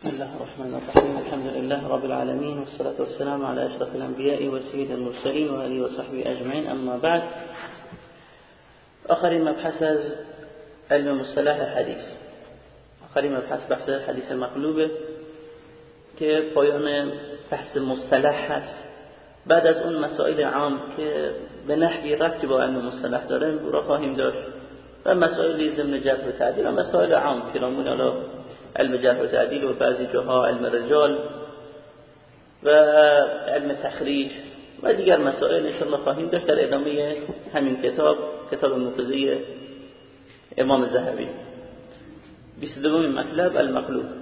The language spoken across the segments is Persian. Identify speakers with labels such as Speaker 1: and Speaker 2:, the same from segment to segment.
Speaker 1: بسم الله الرحمن الرحيم. الحمد لله رب العالمين والصلاة والسلام على أشرف الأنبياء وسيد المرسلين وآله وصحبه أجمعين. أما بعد آخرین مبحث علم مصطلح حدیث آخرین مبحث بحث حدیث مقلوبه که پایان بحث مصطلح بعد از اون مسائل عام که به نحوی رفتی با علم مصطلح داره را خواهیم داشت. و مسائل ضمن جرح و تعدیل و مسائل عام پیرامون علم جرح و تعدیل و بعضی جاها علم رجال و علم تخریج و دیگر مسائل انشاءالله خواهیم داشت در ادامه همین کتاب کتاب مفزی امام زهبی 22 مطلب المقلوب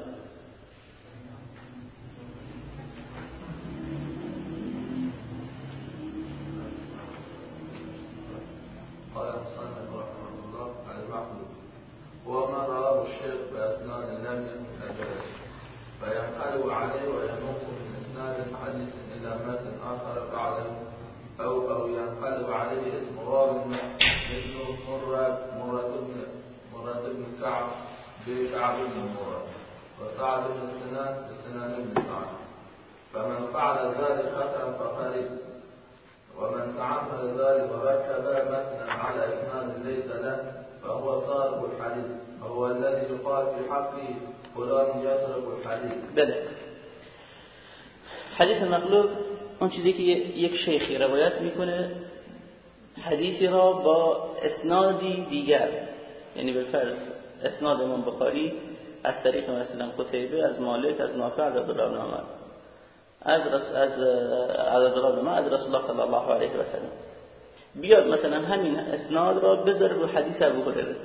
Speaker 2: فينقلب عليه وينوق من اسناد حديث الى متن اخر بعده او او ينقلب عليه اسم راو مثل مرة مرة بن مرة بن كعب بكعب بن مرة وسعد بن سنان بسنان بن سعد فمن فعل ذلك خطأ فقريب ومن تعمد ذلك وركب متنا على اسناد ليس له فهو صارف الحديث وهو الذي يقال في حقه فلان يصرف الحديث
Speaker 1: بله حدیث مقلوب اون چیزی که یک شیخی روایت می‌کنه حدیثی را با اسنادی دیگر. یعنی به فرض اسناد امام بخاری از طریق مثلا قتیبه از مالک از نافع از عبدالله عمر. از رس از عبدالله از رسول الله صلی الله علیه و سلم. بیاد مثلا همین اسناد را بذاره رو حدیث ابو هریره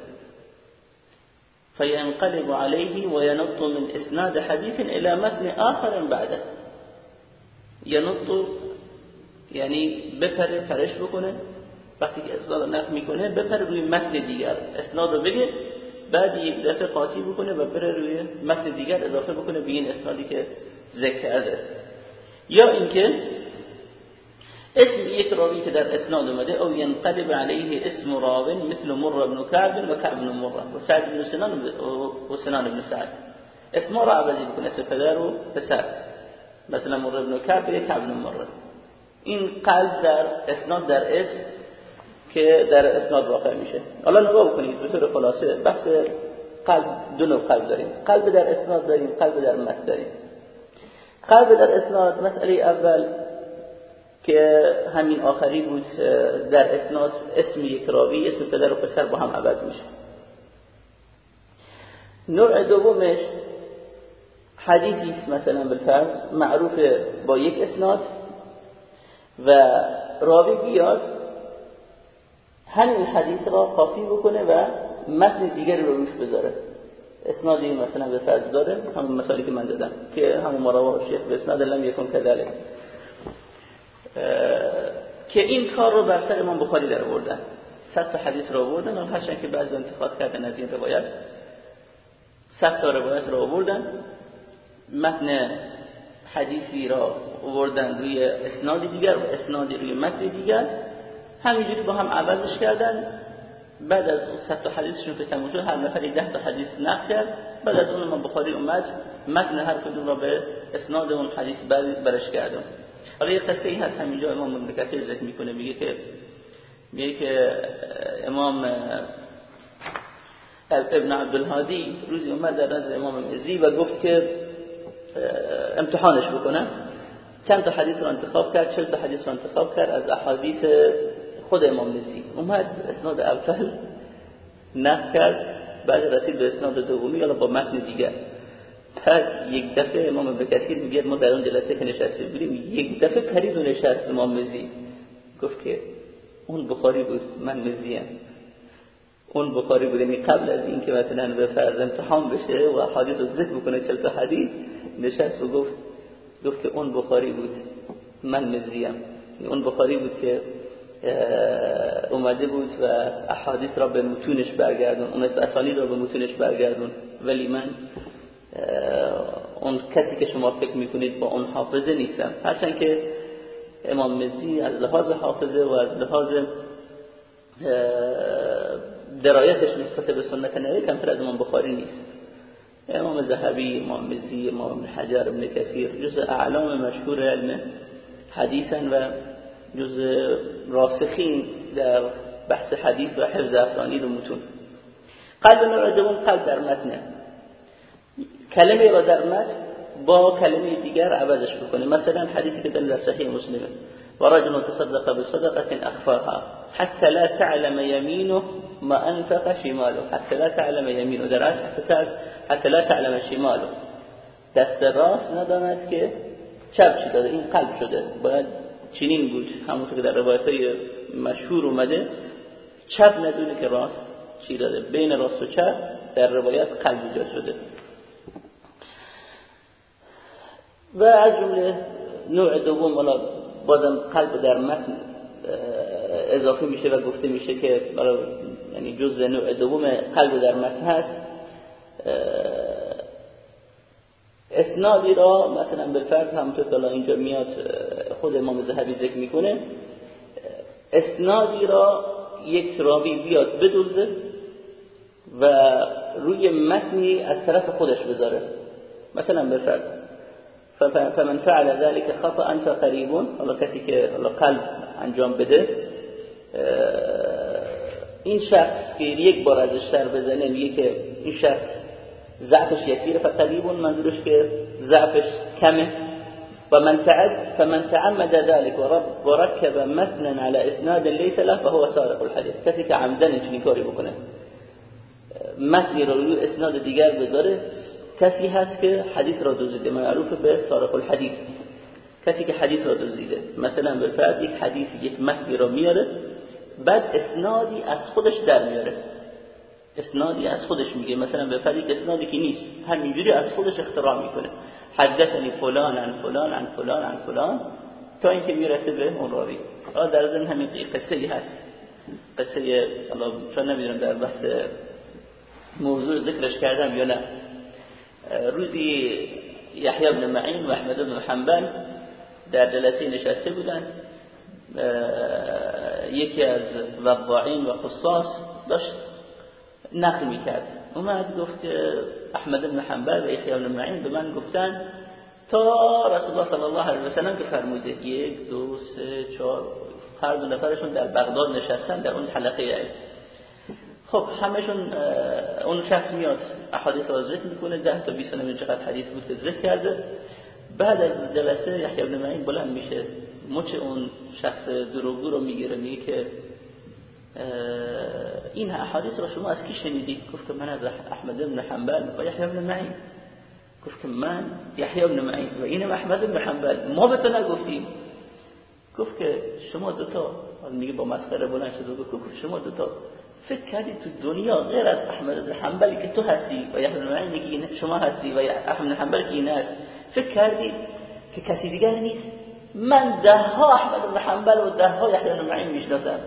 Speaker 1: فينقلب عليه وينط من اسناد حديث الى متن آخر بعده. ینط یعنی بپره پرش بکنه. وقتی که اسناد نقل می‌کنه بپره روی متن دیگر. اسناد رو بگه بعد یک دفعه قاطی بکنه و بره روی متن دیگر اضافه بکنه به این اسنادی که ذکر کرده. یا اینکه اسم یک راوی که در اسناد اومده او ينقلب عليه اسم راو مثل مر بن كعب و بن مره و سعد بن سنان و سنان بن سعد. اسم را عوضی بکنه اسم پدر و پسر. مثلا مر بن كعب یا كعب بن مره. این قلب در اسناد در اسم که در اسناد واقع میشه. حالا نگاه بکنید به طور خلاصه بحث قلب دو نوع قلب داریم. قلب در اسناد داریم قلب در متن داریم. قلب در اسناد مسئله اول که همین آخری بود در اسناد اسم یک راوی اسم پدر و پسر با هم عوض میشه. نوع دومش حدیثی است مثلا بالفرض معروف با یک اسناد و راوی بیاد همین حدیث را قاطی بکنه و متن دیگری رو روش بذاره. اسنادی مثلا به فرض داره همون مثالی که من دادم که همون مرواه شیخ به اسناد لم یکن کذالک که این کار رو بر سر امام بخاری در آوردن. صد تا حدیث رو آوردن و هرچند که بعضی انتقاد کردن از این روایت صد تا روایت رو آوردن. متن حدیثی را آوردن روی اسنادی دیگر و اسنادی روی متن دیگر. همینجوری با هم عوضش کردن. بعد از اون صد تا حدیثشون که تموم شد هر نفری ده تا حدیث نقل کرد. بعد از اون امام بخاری اومد متن هر کدوم را به اسناد اون حدیث برش کردن حالا یه قصه ای هست همینجا امام ابن کثیر ذکر می‌کنه میگه که میگه که امام ابن عبدالهادی روزی اومد در نزد امام مزی و گفت که امتحانش بکنه چند تا حدیث رو انتخاب کرد چند تا حدیث رو انتخاب کرد از احادیث خود امام مزی اومد اسناد اول نقل کرد بعد رسید به اسناد دومی حالا با متن دیگر. بعد یک دفعه امام ابن کثیر میگه ما در اون جلسه که نشسته بودیم یک دفعه پرید و نشست امام مزی. گفت که اون بخاری بود من مزیم اون بخاری بود یعنی قبل از این که مثلا به فرض امتحان بشه و حدیث رو ذکر بکنه چل تا حدیث نشست و گفت گفت که اون بخاری بود من مزیم اون بخاری بود که اومده بود و احادیث را به متونش برگردون اون اسانید را به متونش برگردون. ولی من اون کسی که شما فکر می‌کنید با اون حافظه نیستم هرچند که امام مزی از لحاظ حافظه و از لحاظ درایتش نسبت به سنت نبی کمتر از امام بخاری نیست. امام زهبی امام مزی امام حجر ابن کثیر جز اعلام مشهور علم حدیثن و جز راسخین در بحث حدیث و حفظ اسانید و متون. قلب دوم قلب در متنه کلمه را در متن با کلمه دیگر عوضش بکنه. مثلا حدیثی که در صحیح مسلمه و رجل تصدق بصدقه اخفاها حتى لا تعلم يمينه ما انفق شماله. حتى لا تعلم يمينه. در حتی حتى لا تعلم شماله. دست راست نداند که چپ چی داده این قلب شده. باید چنین بود همونطور که در روایت های مشهور اومده. چپ ندونه که راست چی داده. بین راست و چپ در روایت قلب ایجاد شده. و از جمله نوع دوم حالا بازم قلب در متن اضافه میشه و گفته میشه که یعنی جزء نوع دوم قلب در متن هست اسنادی را مثلا بالفرض همونطور که اینجا میاد خود امام ذهبی ذکر می‌کنه اسنادی را یک راوی بیاد بدوزه و روی متنی از طرف خودش بذاره مثلا بالفرض فمن فعل ذلك خطا فقریبون حالا کسی حالا قلب انجام بده این شخص که یک بار ازش سر بزنه میگه که این شخص ضعفش یسیره فقریبون منظورش که ضعفش کمه. و من تعد فمن تعمد ذلك وركب متنا على اسناد ليس له فهو سارق الحديث کسی که عمدن چنین کاری بکنه متنی رو اسناد دیگر بذاره کسی هست که حدیث را دزدیده معروف به سارق الحدیث. کسی که حدیث را دزدیده. مثلا به یک حدیث یک متنی را میاره بعد اسنادی از خودش در میاره. اسنادی از خودش میگه. مثلا به فرض یک اسنادی که نیست همینجوری از خودش اختراع می‌کنه. حدثنی فلان عن فلان عن فلان عن فلان تا اینکه می‌رسه به اون راوی. در ضمن همین قصه ای هست. قصه الله چون نمی‌دونم در بحث موضوع ذکرش کردم یا نه. روزی یحیی بن معین و احمد بن حنبل در جلسه نشسته بودن یکی از وضاعین و قصاص داشت نقل می‌کرد. اومد گفت که احمد بن حنبل و یحیی بن معین به من گفتن تا رسول الله صلی الله علیه و سلم که فرموده یک دو سه چهار هر دو نفرشون در بغداد نشستن در اون حلقه خب همشون اون شخص میاد احادیث رو ذکر می‌کنه ده تا 20 نمیدون چقدر حدیث بود که ذکر کرده. بعد از جلسه یحیی بن معین بلند میشه مچ اون شخص دروغگو رو می‌گیره میگه که این احادیث رو شما از کی شنیدید؟ گفت که من از احمد بن حنبل. و یحیی بن معین گفت که من یحیی بن معین و اینم احمد بن حنبل. ما به تو نگفتیم. گفت که شما دو تا میگه با مسخره بلند شد گفت شما دو تا فکر کردی تو دنیا غیر از احمد بن حنبلی که تو هستی و یحیی بن معین که شما هستی و احمد بن حنبل که این است فکر کردی که کسی دیگر نیست. من ده ها احمد بن حنبل و ده ها یحیی بن معین می‌شناسم.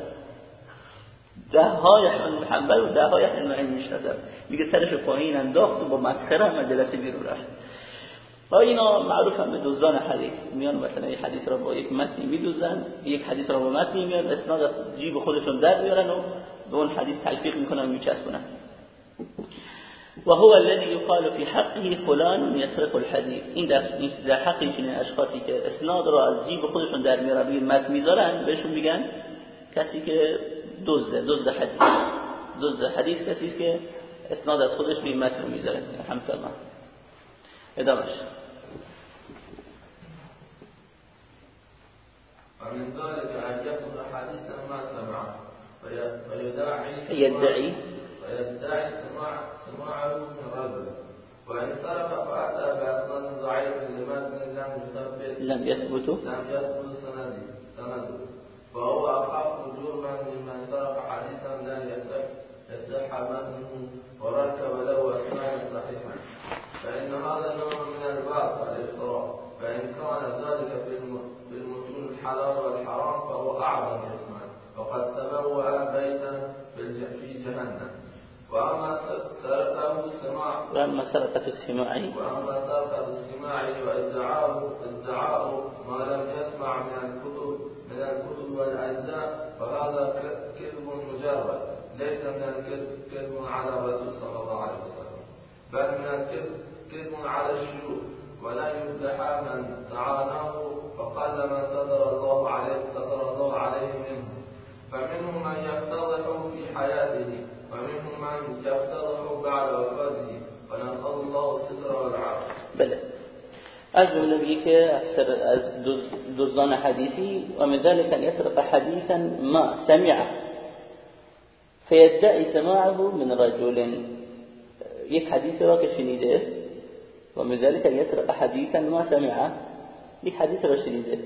Speaker 1: ده ها یحیی بن حنبل و ده ها یحیی بن معین می‌شناسم. میگه سرش پایین انداخت و با مسخره هم جلسه بیرون رفت. ها اینا معروف هم به دوزان حدیث. میان مثلا یک حدیث را با یک متنی میدوزن یک حدیث را با متنی میان اسناد جیب خودشون در میارن و به اون حدیث تلفیق می‌کنن و میچسبونن و هو الذي يقال في حقه فلان يسرق الحديث این در در حق این اشخاصی که اسناد را از جیب خودشون در میارن روی متن می‌ذارن بهشون میگن کسی که دزده دزد حدیث. دزد حدیث کسی که اسناد از خودش روی متن رو می‌ذاره. الحمد لله ادامش
Speaker 2: ومن ذلك أن حديثا ما سمعه. فيدعي.
Speaker 1: يدعي
Speaker 2: ويدعي سماع سماعه من رجل وإن سرق فأتى بأسناد ضعيف لمتن لم يثبت
Speaker 1: لم يثبت
Speaker 2: لم يثبت سنده سنده. فهو أخف جرما ممن سرق حديثا لا يصح يصح متنه وركب له أسنادا صحيحا. فإن هذا نوع من الباس والافتراء فإن كان ذلك في المتون الحلال والحرام فهو أعظم وقد تبوأ بيتا في جهنم. وأما سرقة السماع
Speaker 1: وأما سرقة السماع
Speaker 2: وأما سرقة السماع وادعاءه ادعاءه ما لم يسمع من الكتب من الكتب والأجزاء فهذا كذب مجرد. ليس من الكذب كذب على الرسول صلى الله عليه وسلم. بل من الكذب على الشيوخ. ولا يفلح من تعاناه فقل من ستر الله عليه ستر الله عليه منه فمنهم من يفتضح حياته ومنهم من يفتضح بعد وفاته ونسأل الله الستر والعافية.
Speaker 1: بله. از جمله که دزدان حدیثی و من ذلك ان يسرق حديثا ما سمعه. فيدعي سماعه من رجل. یک حدیث را که شنیده و من ذلك ان يسرق حديثا ما سمعه. یک حدیث را شنیده.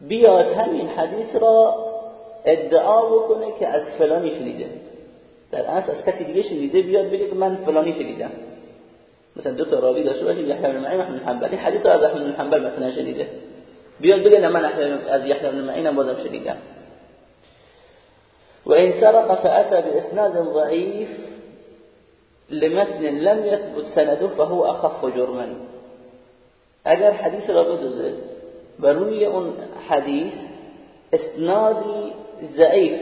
Speaker 1: بیاد همین حدیث را ادعا بکنه که از فلانی شنیده. در اصل از کسی دیگه شنیده بیاد بگه که من فلانی شنیدم. مثلا دو تا راوی داشته باشیم یحیی بن معین احمد حنبل. این حدیث از احمد بن حنبل مثلا شنیده. بیاد بگه نه من از یحیی بن معین بازم شنیدم. وإن سرق فأتى بإسناد ضعيف لمتن لم يثبت سنده فهو أخف جرما. اگر حدیث را بدوزه و روی اون حدیث اسنادی ضعیف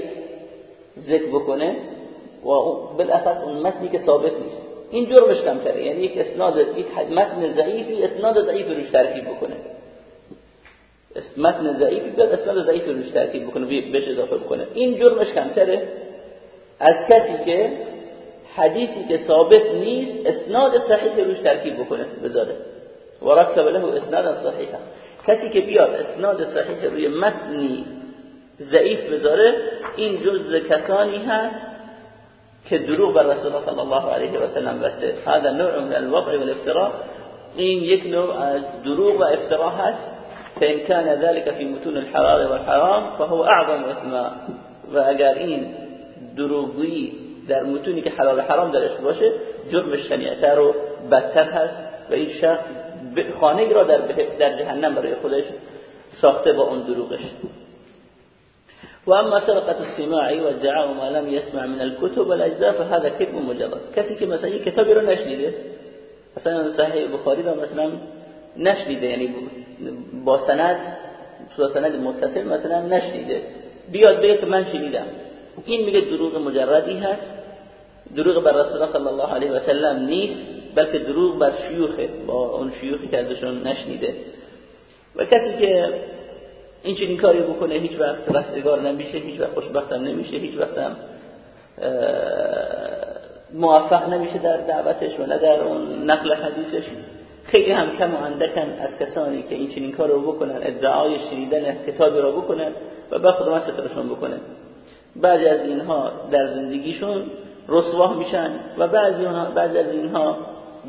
Speaker 1: ذکر بکنه و بالاخص اون متنی که ثابت نیست. این جرمش کمتره. یعنی یک اسناد یک متن ضعیفی اسناد ضعیفی روش ترکیب بکنه. متن ضعیفی بیاد اسناد ضعیفی روش ترکیب بکنه بهش اضافه بکنه. این جرمش کمتره از کسی که حدیثی که ثابت نیست اسناد صحیح روش ترکیب بکنه بذاره و رکب له اسناد صحیح کسی که بیاد اسناد صحیح روی متنی ضعیف بذاره این جز کسانی هست که دروغ بر رسول الله صلی الله علیه و سلم بسته. هذا نوع من الوقع والافتراء. این یک نوع از دروغ و افتراء هست. فإن كان ذلك في متون الحلال والحرام فهو اعظم اثما و اگر این دروغی در متونی که حلال و حرام درش باشه جرمش شنیعتر و بدتر هست و این شخص خانه را در, در جهنم برای خودش ساخته با اون دروغش. وأما سرقة السماع والدعاء ما لم يسمع من الكتب والأجزاء فهذا كذب مجرد. کسی که مثلا یک کتابی رو مثلا صحیح بخاری رو مثلا نشنیده یعنی با سند با سند متصل مثلا نشنیده. بیاد که من شنیدم. این میگه دروغ مجردی هست. دروغ بر رسول الله علیه و سلم نیست بلکه دروغ بر شیوخه با اون شیوخی که ازشون نشنیده. و کسی که این چنین کاری بکنه هیچ وقت رستگار نمیشه هیچ وقت خوشبخت هم نمیشه هیچ وقت هم موفق نمیشه در دعوتش و نه در اون نقل حدیثش. خیلی هم کم و اندکن از کسانی که این چنین کار رو بکنن ادعای شنیدن کتابی رو بکنن و به خود سترشون بکنه. بعضی از اینها در زندگیشون رسواه میشن و بعضی, بعضی از اینها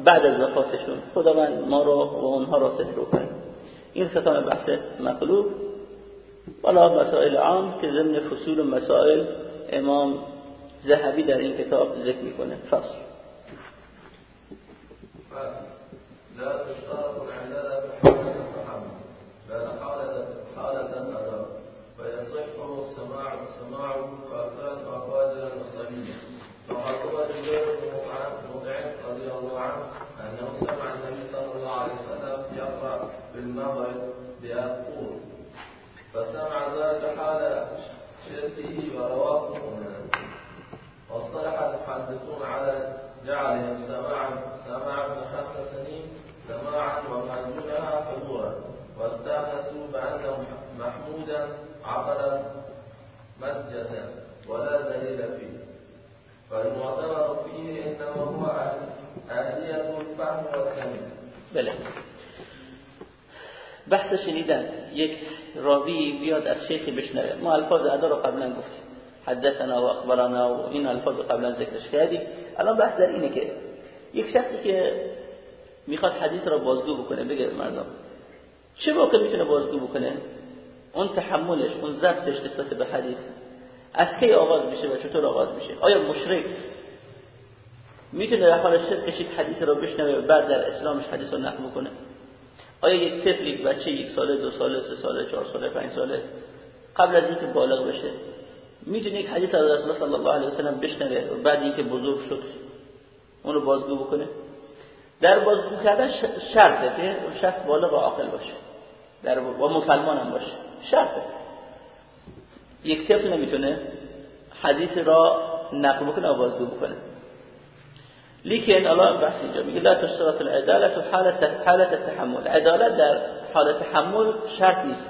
Speaker 1: بعد از وفاتشون. خداوند ما رو و اونها را ستر کنه این ختام بحث مقلوب حالا مسائل عام که ضمن فصول مسائل امام ذهبی در این کتاب ذکر می‌کنه. فصل.
Speaker 2: لا وقد روى جبير بن مطعم رضي الله عنه أنه سمع النبي صلى الله عليه وسلم يقرأ في المغرب بأبقور فسمع ذلك حال شركه ورواه واصطلح المحدثون على جعلهم سماعا سماعا من خمس سنين سماعا وما دونها حضورا واستانسوا بانه محمودا عقلا مجدا ولا دليل فيه. فالمعتبر فيه انما هو اهليه الفهم والتمييز.
Speaker 1: بله. بحث شنیدن. یک راوی بیاد از شیخی بشنوه. ما الفاظ ادا رو قبلا گفتیم. حدثنا و اخبرنا و این الفاظ قبلا ذکرش کردیم. الان بحث در اینه که یک شخصی که می‌خواد حدیث را بازگو بکنه بگه مردم. چه موقع می‌تونه بازگو بکنه؟ اون تحملش اون ضبطش نسبت به حدیث. از کی آغاز میشه و چطور آغاز میشه؟ آیا مشرک می‌تونه در حال شرکش حدیث را بشنوه بعد در اسلامش حدیث رو نقل بکنه؟ آیا یک طفل یک بچه یک ساله دو ساله سه ساله چهار ساله پنج ساله قبل از اینکه بالغ بشه می‌تونه یک حدیث از رسول الله صلی الله علیه و سلم بشنوه و بعد اینکه بزرگ شد اونو بازگو بکنه؟ در بازگو کردن شرطه که شخص بالغ و عاقل باشه. در و مسلمان هم باشه. شرطه یک طفل نمی‌تونه حدیث را نقل بکنه و بازگو بکنه. لیکن الله بحث اینجا میگه لا تشترط العدالت و حالت حالت التحمل عدالت در حالت تحمل شرط نیست.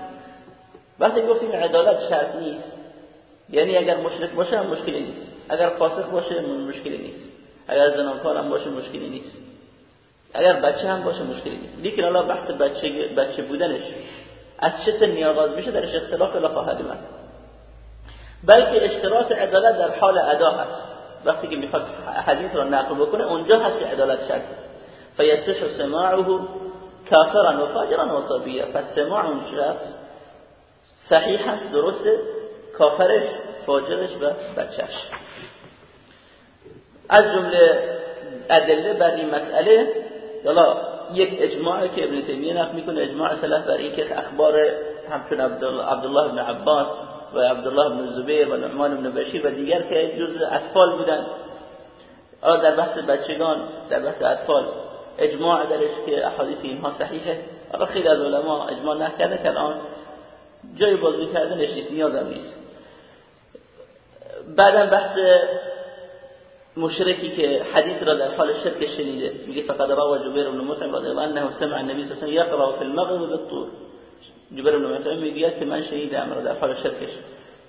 Speaker 1: وقتی گفتیم عدالت شرط نیست یعنی اگر مشرک باشه مشکلی نیست. اگر فاسق باشه مشکلی نیست. اگر زنانکار هم باشه مشکلی نیست. اگر بچه هم باشه مشکلی نیست. لیکن الله بحث بچه, بچه بودنش از چه سنی آغاز میشه درش اختلاف لا خواهد من بلکه اشتراط عدالت در حال ادا هست. وقتی که می‌خواد حدیث را نقل بکنه اونجا هست که عدالت شرط. فیصح سماعه کافرا و فاجرا و صابیه پس سماع اون شخص صحیح هست درسته. کافرش فاجرش و بچهش. از جمله ادله بر این مسئله حالا یک اجماعی که ابن تیمیه نقل می‌کنه اجماع سلف بر این که اخبار همچون عبدالله بن عباس و عبدالله بن زبیر و نعمان بن بشیر و دیگر که جز اطفال بودن. در بحث بچگان در بحث اطفال اجماع درش که احادیث اینها صحیحه. اما خیلی از علما اجماع نکرده که الان جای بازی کردنش نیست نیازم نیست. بعدا بحث مشرکی که حدیث را در حال شرک شنیده میگه فقد روى جبیر بن مطعم رضی الله عنه سمع النبي صلی الله علیه و یقرأ فی المغرب بالطور جبیر بن مطعم میگه که من شنیدم را در حال شرکش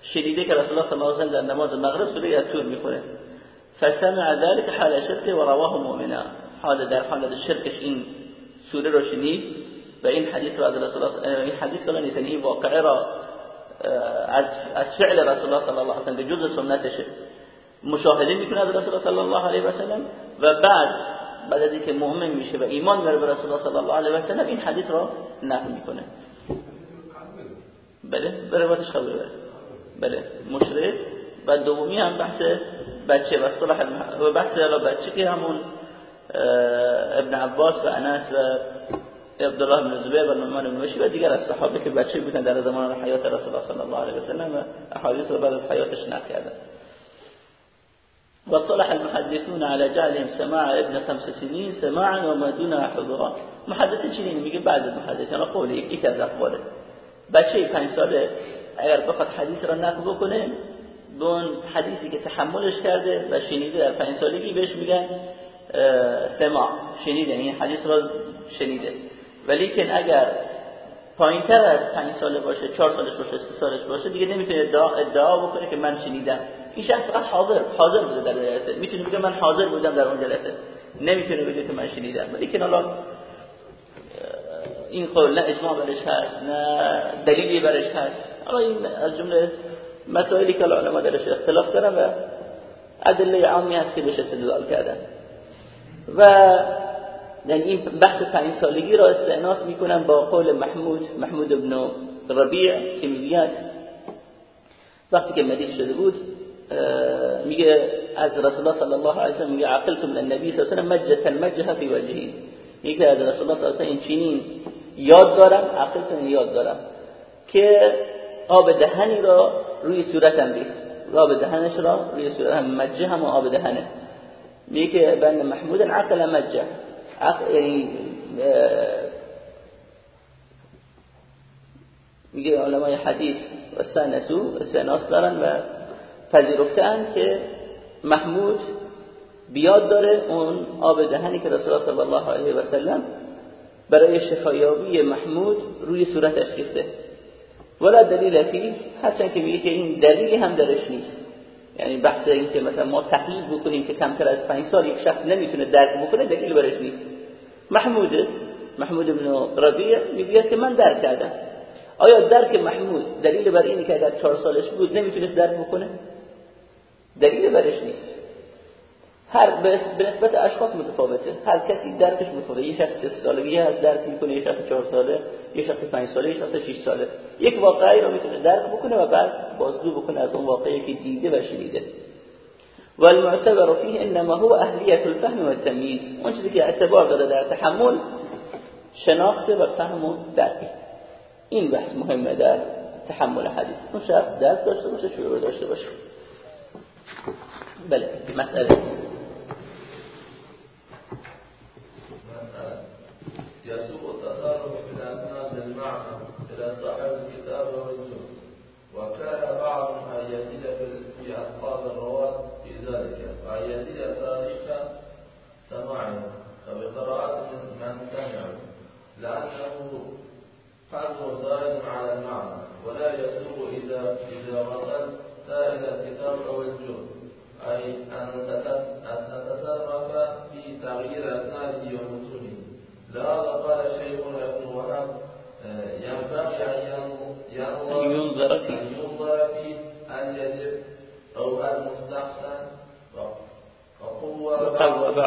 Speaker 1: شنیده. که رسول الله صلی الله علیه و در نماز مغرب سوره الطور میخونه. فسمع ذلك حال شرک و رواه مؤمنا حال در حال شرکش این سوره رو شنید و این حدیث را از رسول الله این حدیث نیست این واقعه را از از فعل رسول الله صلی الله علیه و سلم جزء سنتشه. مشاهده می‌کنه از رسول صلی الله علیه و سلم و بعد بعد از اینکه مؤمن میشه و ایمان میاره به رسول الله صلی الله علیه و سلم این حدیث را نقل می‌کنه. بله به روایتش قبول بله بله مشرک و دومی هم بحث بچه و صلح و بحث بچه که همون ابن عباس و انس و عبدالله بن زبیر و نعمان بن بشیر و دیگر از صحابه که بچه بودن در زمان حیات رسول الله صلی الله علیه و سلم و احادیث رو بعد از حیاتش نقل کردن. واصطلح المحدثون على جعلهم سماع ابن خمس سنين سماعا وما دونها حضورا محدث چنین میگه بعض محدث یعنی قول یکی از اقواله بچه پنج ساله اگر بخواد حدیث را نقل بکنه دون حدیثی که تحملش کرده و شنیده در پنج سالگی بهش میگن سماع. شنیده این حدیث را شنیده. ولی که اگر پایین تر از پنج ساله باشه چهار سالش باشه سه سالش باشه دیگه نمی‌تونه ادعا, ادعا بکنه که من شنیدم. این شخص فقط حاضر حاضر بوده در جلسه. می‌تونه بگه من حاضر بودم در اون جلسه. نمی‌تونه بگه که من شنیدم. ولی که الان این قول نه اجماع برش هست نه دلیلی برش هست. حالا این از جمله مسائلی که علما درش اختلاف دارن و ادله عامی هست که بهش استدلال کردن. و یعنی این بحث پنج سالگی را استعناس می‌کنن با قول محمود محمود ابن ربیع که میگه وقتی که مریض شده بود میگه از رسول الله صلی الله علیه و میگه عقلت من النبی صلی الله علیه و مجه المجه فی وجهه میگه از رسول الله صلی الله علیه و سلم این چنین یاد دارم عقلت یاد دارم که آب دهنی را روی صورتم ریخت. آب دهنش را روی صورتم مجه هم آب دهنه. میگه بن محمود عقل مجه. یعنی میگه علمای حدیث و سنسو استناس دارن و پذیرفتن که محمود بیاد داره اون آب دهنی که رسول الله صلی الله علیه و سلم برای شفایابی محمود روی صورتش ریخته ولا دلیل فی هرچند که میگه که این دلیلی هم درش نیست. یعنی بحث این که مثلا ما تقلید بکنیم که کمتر از پنج سال یک شخص نمی‌تونه درک بکنه دلیل برش نیست. محمود محمود بن ربیع میگه که من درک کردم. آیا درک محمود دلیل بر اینه که اگر چهار سالش بود نمی‌تونست درک بکنه؟ دلیل برش نیست. هر به نسبت اشخاص متفاوته. هر کسی درکش متفاوته. یه شخص سه سالگی هست درک می‌کنه. یه شخص چهار ساله یه شخص پنج ساله یه شخص 6 ساله. یک واقعی رو می‌تونه درک بکنه و بعد بازگو بکنه از اون واقعی که دیده و شنیده. والمعتبر فيه انما هو اهلیت الفهم والتمييز اون چیزی که اعتبار داره در تحمل شناخت و فهم و درک. این بحث مهمه در تحمل حدیث. اون شخص درک داشته باشه شعور داشته باشه. بله مسئله.
Speaker 2: وكان بعضهم أن يزيد في ألفاظ الرواة في ذلك وأن يزيد تاريخ سماعهم فبقراءة من سمعوا لأنه قلب زائد على المعنى ولا يسوغ إذا إذا وصل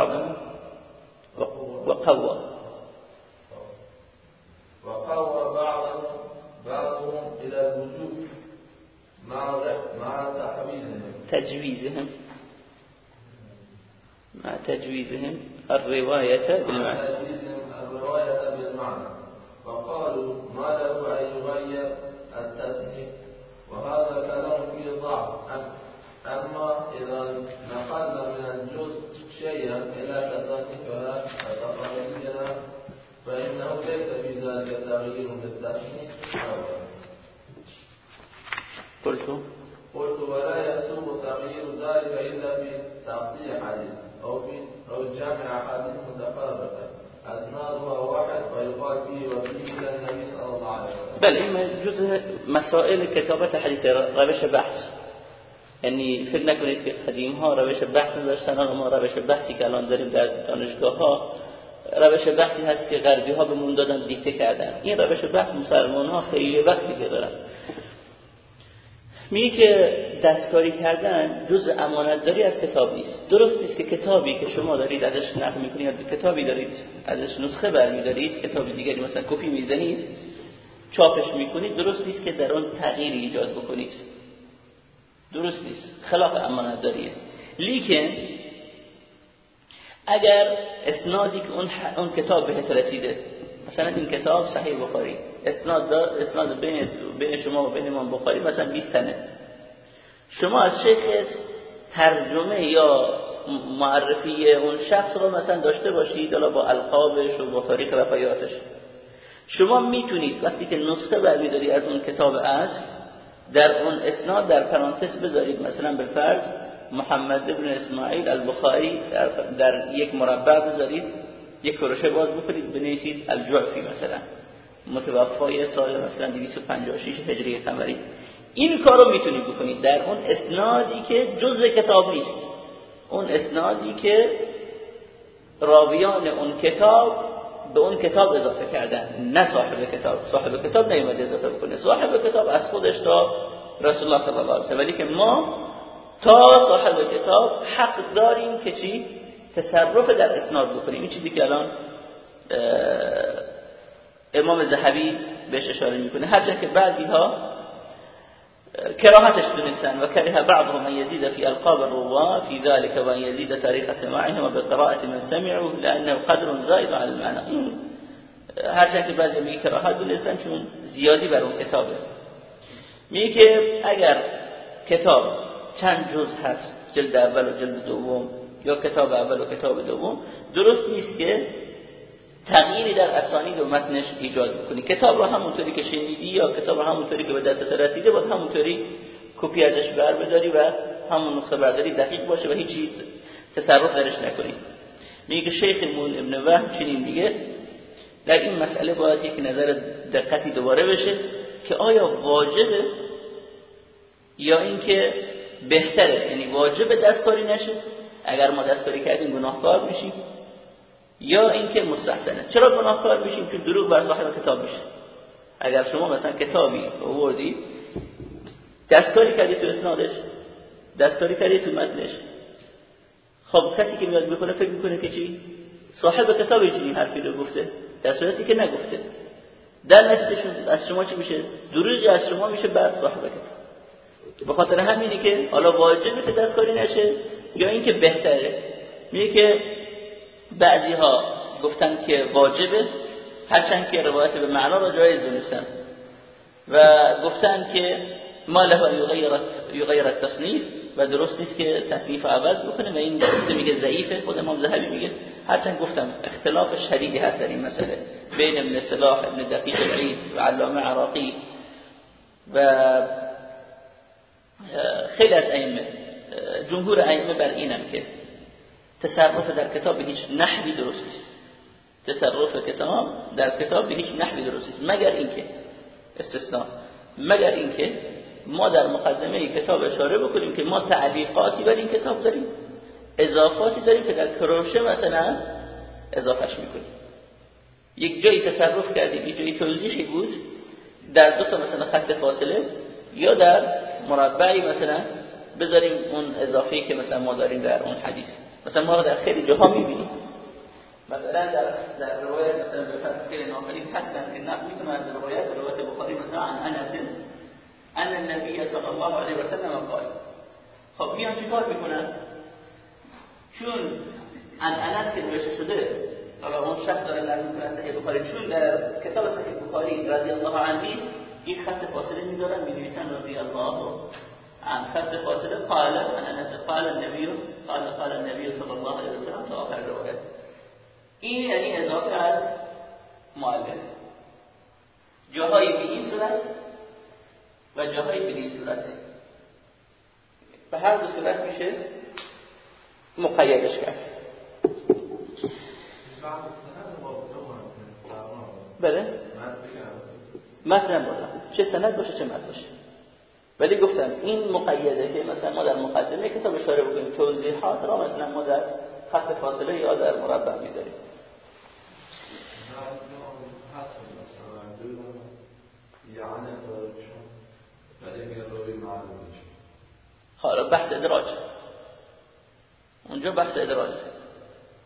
Speaker 1: وقوى. بعضهم وقوى.
Speaker 2: وقوى بعضهم بعضهم إلى الوجوب. مع مع تحويلهم.
Speaker 1: تجويزهم. مع تجويزهم. الرواية بالمعنى.
Speaker 2: الرواية بالمعنى. وقالوا ما له أن يغير التثنية وهذا كلام فيه ضعف. أم- أما إذا نقلنا من الجزء شيئا إلى تثنيتها وتقاليدها فإنه ليس في ذلك تغيير أولا
Speaker 1: قلت
Speaker 2: قلت ولا يسوغ تغيير ذلك إلا في تقطيع حديث أو في أو جمع حديث متفرقة. أسنادها واحد ويقال فيه وفيه إلى النبي صلى الله عليه وسلم.
Speaker 1: بل این جزء مسائل کتابت حدیث روش بحث. یعنی فکر نکنید که قدیم ها روش بحث نداشتن ما روش بحثی که الان داریم در دانشگاه ها روش بحثی هست که غربی ها بهمون دادن دیکته کردن. این روش بحث مسلمان ها خیلی وقتی که دارن میگه که دستکاری کردن جز امانتداری از کتاب نیست. درست نیست که کتابی که شما دارید ازش نقل می‌کنید یا کتابی دارید ازش نسخه برمیدارید کتاب دیگری مثلا کپی می‌زنید چاپش می‌کنید درست نیست که در آن تغییری ایجاد بکنید. درست نیست. خلاف امانتداریه لیکن اگر اسنادی که اون, اون کتاب بهت رسیده مثلا این کتاب صحیح بخاری اسناد اسناد بین بین شما و بین امام بخاری مثلا 20 تنه. شما از شیخ ترجمه یا معرفی اون شخص رو مثلا داشته باشید حالا با القابش و با تاریخ وفایاتش شما می‌تونید وقتی که نسخه برمیداری از اون کتاب اصل در اون اسناد در پرانتز بذارید. مثلا به فرض محمد ابن اسماعیل البخاری در, در یک مربع بذارید یک کروشه باز بکنید بنویسید الجعفی مثلا متوفای سال مثلا 256 هجری قمری. این کارو می‌تونید بکنید. در اون اسنادی که جزء کتاب نیست. اون اسنادی که راویان اون کتاب به اون کتاب اضافه کردن نه صاحب کتاب. صاحب کتاب نیومده اضافه بکنه. صاحب کتاب از خودش تا رسول الله صلی الله علیه و ولی که ما تا صاحب کتاب حق داریم که چی؟ تصرف در اسناد بکنیم. این چیزی که الان امام ذهبی بهش اشاره می‌کنه. هرچند که بعضی ها كراهتش دونستان وكره بعضهم أن يزيد في ألقاب الرواة في ذلك وأن يزيد تاريخ سماعهم وبقراءة من سمعوا لأنه قدر زائد على المعنى هرچند که بعضی میگه کراهت دونستان چون زیادی بر اون کتابه. اگر کتاب چند جز هست جلد اول و جلد دوم یا کتاب اول و کتاب دوم درست نیست که تغییری در اسانید و متنش ایجاد بکنی. کتاب رو همونطوری که شنیدی یا کتاب رو همونطوری که به دستت رسیده باید همونطوری کپی ازش بر بداری و همون نسخه برداری دقیق باشه و هیچی تصرف درش نکنی. میگه شیخ مول ابن وهم چنین میگه در این مسئله باید یک نظر دقتی دوباره بشه که آیا واجبه یا اینکه بهتره؟ یعنی واجب دستکاری نشه؟ اگر ما دستکاری کردیم گناهکار میشیم. یا اینکه مستحسنه. چرا گناهکار میشیم چون دروغ بر صاحب کتاب میشه. اگر شما مثلا کتابی آوردی دستکاری کردی تو اسنادش دستکاری کردی تو متنش. خب کسی که میاد می‌خونه فکر می‌کنه که چی؟ صاحب کتاب چنین حرفی رو گفته در صورتی که نگفته. در نتیجه از شما چی میشه؟ دروغی از شما میشه بعد صاحب کتاب. به خاطر همینی که حالا واجبه که دستکاری نشه یا اینکه بهتره. میگه که بعضی ها گفتن که واجبه هرچند که روایت به معنا را جایز دونستن. و گفتن که ما له یغیر التصنیف و درست نیست که تصنیف عوض بکنه و این درسته میگه ضعیفه خود امام ذهبی میگه. هرچند گفتم اختلاف شدیدی هست در این مسئله. بین ابن صلاح ابن دقیق العید و علامه عراقی و خیلی از ائمه جمهور ائمه بر اینم که تصرف در کتاب هیچ نحوی درست نیست. تصرف کتاب در کتاب به هیچ نحوی درست نیست. مگر اینکه استثناء مگر اینکه ما در مقدمه کتاب اشاره بکنیم که ما تعلیقاتی بر این کتاب داریم اضافاتی داریم که در کروشه مثلا اضافهش می‌کنیم. یک جایی تصرف کردیم یک جایی توضیحی بود در دو تا مثلا خط فاصله یا در مربعی مثلا بذاریم اون اضافه‌ای که مثلا ما داریم در اون حدیث. مثلا ما در خیلی جاها می‌بینیم مثلا در در روایت مثلا به خیلی ناقلی هستن که نقل می‌کنن از روایت روایت بخاری مثلا عن انس. ان النبی صلی الله علیه و سلم قال. خب میان چیکار می‌کنن؟ چون ان انس که نوشته شده حالا اون شخص داره نقل می‌کنه صحیح بخاری. چون در کتاب صحیح بخاری رضی الله عنه یک خط فاصله می‌ذارن می‌نویسن رضی الله. عن خط فاصله قال ان انس قال النبي قال قال النبي صلی الله علیه و سلم تا آخر روایت. این یعنی اضافه از مؤلف. جاهایی به این صورت و جاهایی به این صورت. به هر دو صورت میشه مقیدش کرد. بله؟ متن بازم چه سند باشه چه متن باشه. ولی گفتم این مقیده که مثلا ما در مقدمه کتاب اشاره بکنیم توضیحات را مثلا ما در خط فاصله یا در مربع می‌ذاریم. حالا بحث ادراج. اونجا بحث ادراج.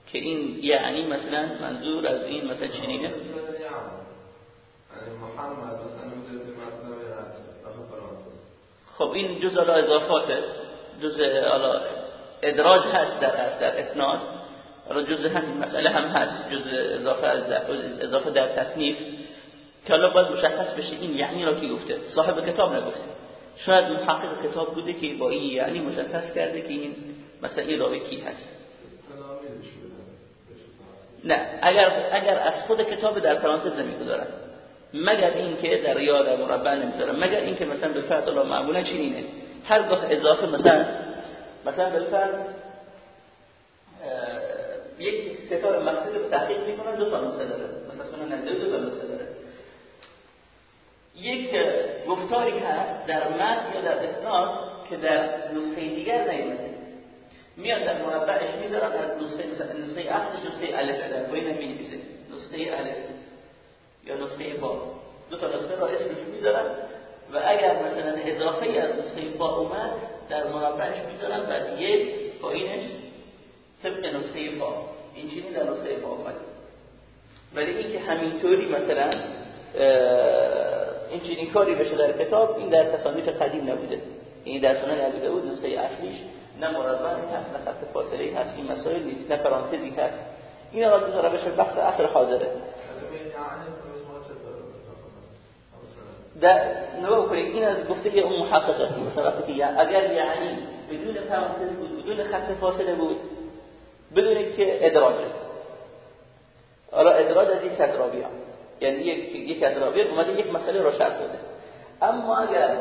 Speaker 1: که این یعنی مثلا منظور از این مثلا چنینه؟ خب این جز الا اضافاته جز الا ادراج هست در در اسناد حالا جز همین مسئله هم هست جز اضافه اضافه در تصنیف که حالا باید مشخص بشه این یعنی را کی گفته؟ صاحب کتاب نگفته. شاید محقق کتاب بوده که با این یعنی مشخص کرده که این مثلا این راوی کی هست. نه اگر اگر از خود کتاب در پرانتز نمی‌گذارن مگر اینکه در یاد مربع نمی‌ذارن مگر اینکه مثلا به فرض الله معمولا چنینه هرگاه اضافه مثلا مثلا به فرض یک کتاب مقصد رو تحقیق می‌کنن دو تا نسخه داره مثلا سنن دو تا نسخه داره. یک گفتاری هست در متن یا در اسناد که در نسخه دیگر نیومده میاد در مربعش می‌ذارن از نسخه مثلا نسخه اصلش نسخه الف در پایین نمی‌نویسه نسخه الف. یا نسخه با. دو تا نسخه را اسمش می‌ذارن. و اگر مثلا اضافه از نسخه با اومد در مربعش می‌ذارن بعد یک پایینش طبق نسخه با. این چیزی در نسخه با اومد. ولی اینکه همینطوری مثلا این چنین کاری بشه در کتاب این در تصانیف قدیم نبوده. این در سنن ابی بود نسخه اصلیش نه مربع هست نه خط فاصله هست این مسائل نیست نه پرانتزی هست. این را دو روش بحث اصل حاضره. در نگاه کنید این از گفته اون محققه مثلا که اگر یعنی بدون پرانتز بود بدون خط فاصله بود بدون که ادراج حالا ادراج از یک تدرابی هم. یعنی یک ادرابی اومده یک مسئله رو شرط داده. اما اگر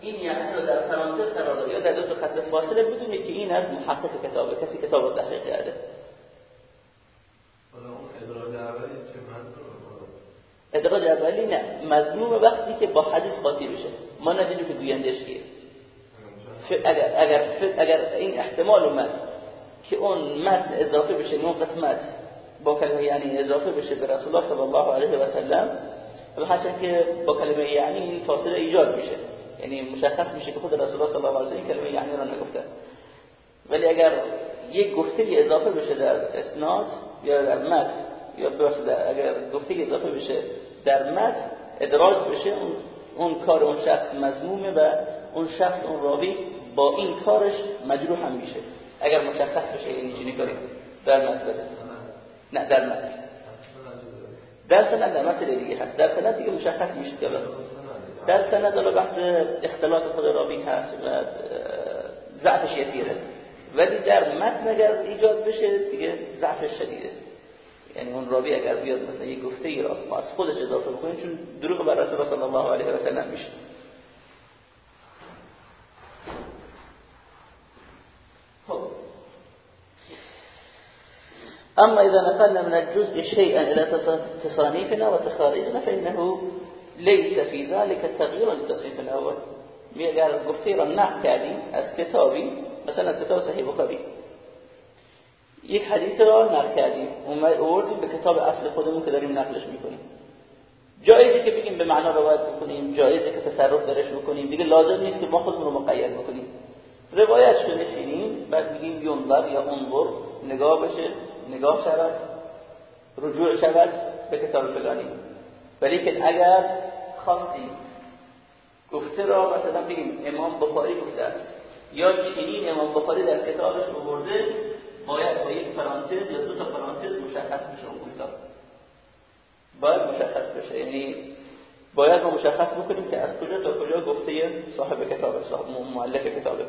Speaker 1: این یعنی رو در پرانتز قرار داده یا در دو خط فاصله بدونید که این از محقق کتابه کسی کتاب رو تحقیق کرده. ادراج اولی نه مضموم وقتی که با حدیث قاطی بشه ما ندیدیم که گویندش کیه. اگر اگر اگر این احتمال اومد که اون متن اضافه بشه اون قسمت با کلمه یعنی اضافه بشه به رسول الله صلی الله علیه و سلم و که با کلمه یعنی این فاصله ایجاد میشه. یعنی مشخص میشه که خود رسول الله صلی الله علیه و سلم کلمه یعنی را نگفته. ولی اگر یک گفته اضافه بشه در اسناد یا در متن یا اگر گفته اضافه بشه در متن ادراج بشه اون اون کار اون شخص مضمومه و اون شخص اون راوی با این کارش مجروح هم میشه. اگر مشخص بشه یعنی چنین کاری در متن نه در متن. در سند در مسئله دیگه هست. در سند دیگه مشخص میشه. که در سند الان بحث اختلاط خود راوی هست و ضعفش یسیره ولی در متن اگر ایجاد بشه دیگه ضعفش شدیده. یعنی اون راوی اگر بیاد مثلا یه گفته ای را ما از خودش اضافه بکنیم چون دروغ بر رسول صلی الله علیه و سلم میشه. اما اذا نقلنا من الجزء شيئا إلى تصانيفنا وتخارجنا فإنه ليس في ذلك تغيیر للتصنیف الأول. می اگر گفته را نقل کردیم از کتابی مثلا از کتاب صحیح بخاری. یک حدیث را نقل کردیم. اومد به کتاب اصل خودمون که داریم نقلش می‌کنیم. جایزی که بگیم به معنا روایت بکنیم جایزی که تصرف درش بکنیم دیگه لازم نیست که ما خودمون رو مقید بکنیم. روایت شده نشینیم بعد میگیم یونبر یا انظر نگاه بشه نگاه شود رجوع شود به کتاب فلانی ولی که اگر خواستیم گفته را مثلا بگیم امام بخاری گفته است یا چنین امام بخاری در کتابش آورده باید با یک پرانتز یا دو تا پرانتز مشخص بشه اون باید مشخص بشه. یعنی باید ما مشخص بکنیم که از کجا تا کجا گفته صاحب کتاب صاحب مؤلف کتابه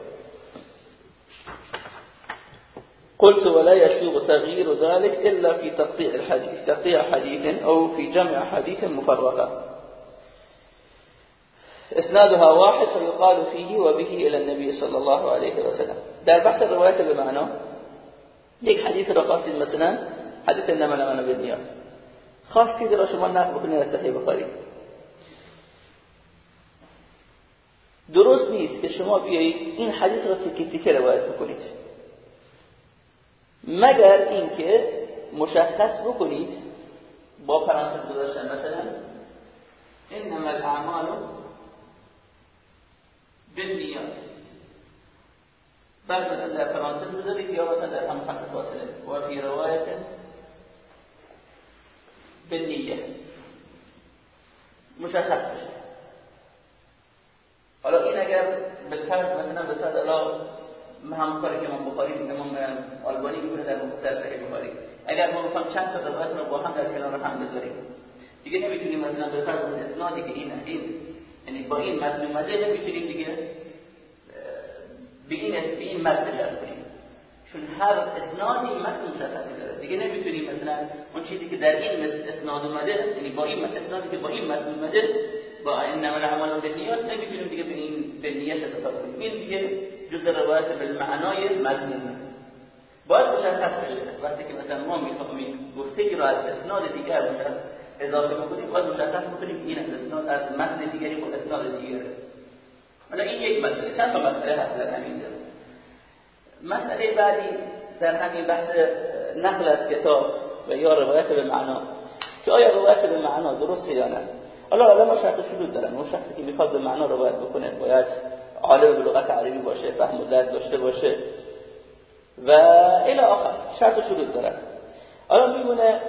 Speaker 1: قلت ولا يسوغ تغيير ذلك إلا في تقطيع الحديث تقطيع حديث أو في جمع حديث مفرقا إسنادها واحد فيقال فيه وبه إلى النبي صلى الله عليه وسلم. در بحث الرواية بمعنى یک حدیث را خواستید مثلا؟ حدیث انما الاعمال بالنیات خواستید را شما نقل بکنید از صحیح بخاری. درست نیست که شما بیایید این حدیث را تیکه تیکه روایت بکنید. مگر اینکه مشخص بکنید با پرانتز گذاشتن مثلا انما الاعمال بالنیات. بعد مثلا در پرانتز بذارید یا مثلا در هم خط فاصله. و فی روایت بالنیه مشخص بشه. حالا این اگر به فرض مثلا به فرض الان همون کاری که امام بخاری امام آلبانی می‌کنه در مختصر صحیح بخاری. اگر ما بخوام چند تا روایت رو با هم در کنار هم بذاریم. دیگه نمی‌تونیم مثلا به فرض اسنادی که این این یعنی با این متن اومده نمی‌تونیم دیگه به این به این متن کنیم چون هر اسنادی متن مشخصی داره. دیگه نمی‌تونیم مثلا اون چیزی که در این اسناد اومده یعنی با این اسنادی که با این متن اومده با انما الاعمال بالنیات نمی‌تونیم دیگه به این به نیت استفاده کنیم. این دیگه جزء روایت به معنای مضمون باید مشخص بشه. وقتی که مثلا ما می‌خوایم گفته ای را از اسناد دیگر مشخص اضافه بکنیم باید مشخص بکنیم این از اسناد از متن دیگری خود اسناد دیگره. حالا این یک مسئله. چند تا مسئله هست در همین مسئله بعدی در همین بحث نقل از کتاب و یا روایت به معنا. که آیا روایت به معنا درسته یا نه؟ حالا علما شرط شروط دارن. اون شخصی که می‌خواد به معنا روایت بکنه باید عالم به لغت عربی باشه فهم و داشته باشه. و الی آخر شرط شروط دارن. حالا میمونه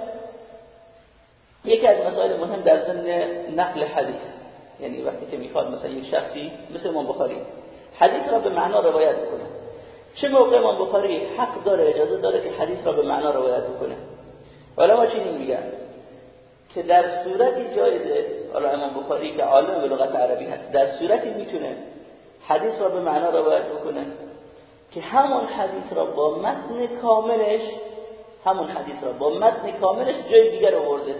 Speaker 1: یکی از مسائل مهم در ضمن نقل حدیث. یعنی وقتی که می‌خواد مثلا یک شخصی مثل امام بخاری حدیث را به معنا روایت بکنه. چه موقع امام بخاری حق داره اجازه داره که حدیث را به معنا روایت بکنه؟ علما چی میگن؟ که در صورتی جایزه حالا امام بخاری که عالم به لغت عربی هست در صورتی می‌تونه حدیث را به معنا روایت بکنه که همون حدیث را با متن کاملش همون حدیث را با متن کاملش جای دیگر آورده.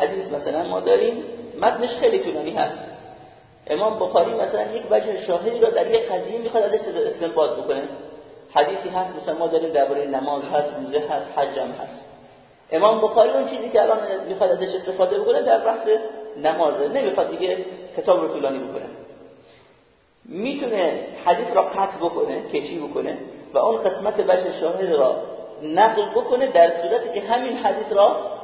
Speaker 1: حدیث مثلا ما داریم متنش خیلی طولانی هست. امام بخاری مثلا یک وجه شاهدی را در یک قضیه می‌خواد ازش استنباط بکنه. حدیثی هست مثلا ما داریم درباره نماز هست روزه هست حج هم هست. امام بخاری اون چیزی که الان می‌خواد ازش استفاده بکنه در بحث نمازه. نمی‌خواد دیگه کتاب رو طولانی بکنه. می‌تونه حدیث را قطع بکنه کشی بکنه و اون قسمت وجه شاهد را نقل بکنه در صورتی که همین حدیث را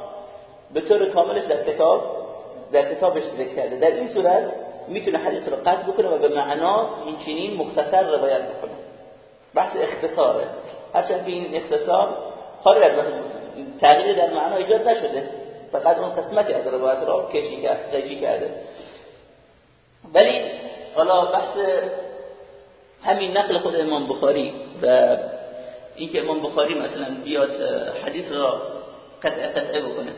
Speaker 1: به طور کاملش در کتاب در کتابش ذکر کرده. در این صورت می‌تونه حدیث را قطع بکنه و به معنا این مختصر روایت بکنه. بحث اختصاره. هرچند که این اختصار خارج از تغییر در معنا ایجاد نشده. فقط اون قسمتی از روایت را کشی کرده کرده. ولی حالا بحث همین نقل خود امام بخاری و اینکه امام بخاری مثلا بیاد حدیث را قطع قطعه بکنه.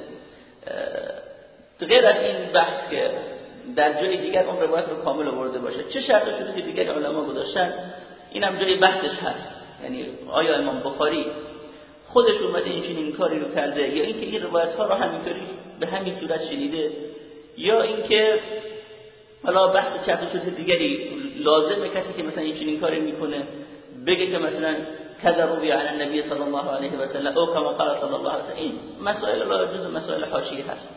Speaker 1: غیر از این بحث که در جای دیگر اون روایت رو کامل آورده باشه چه شرط شروطی دیگر علما گذاشتن؟ اینم جای بحثش هست. یعنی آیا امام بخاری خودش اومده این چنین کاری رو کرده یا اینکه این روایت ها رو همینطوری به همین صورت شنیده یا اینکه حالا بحث چرت و دیگری لازمه کسی که مثلا این چنین کاری می‌کنه بگه که مثلا كذا روي عن النبي صلى الله عليه وسلم أو كما قال صلى الله عليه وسلم مسائل جزء مسائل حاشیه هست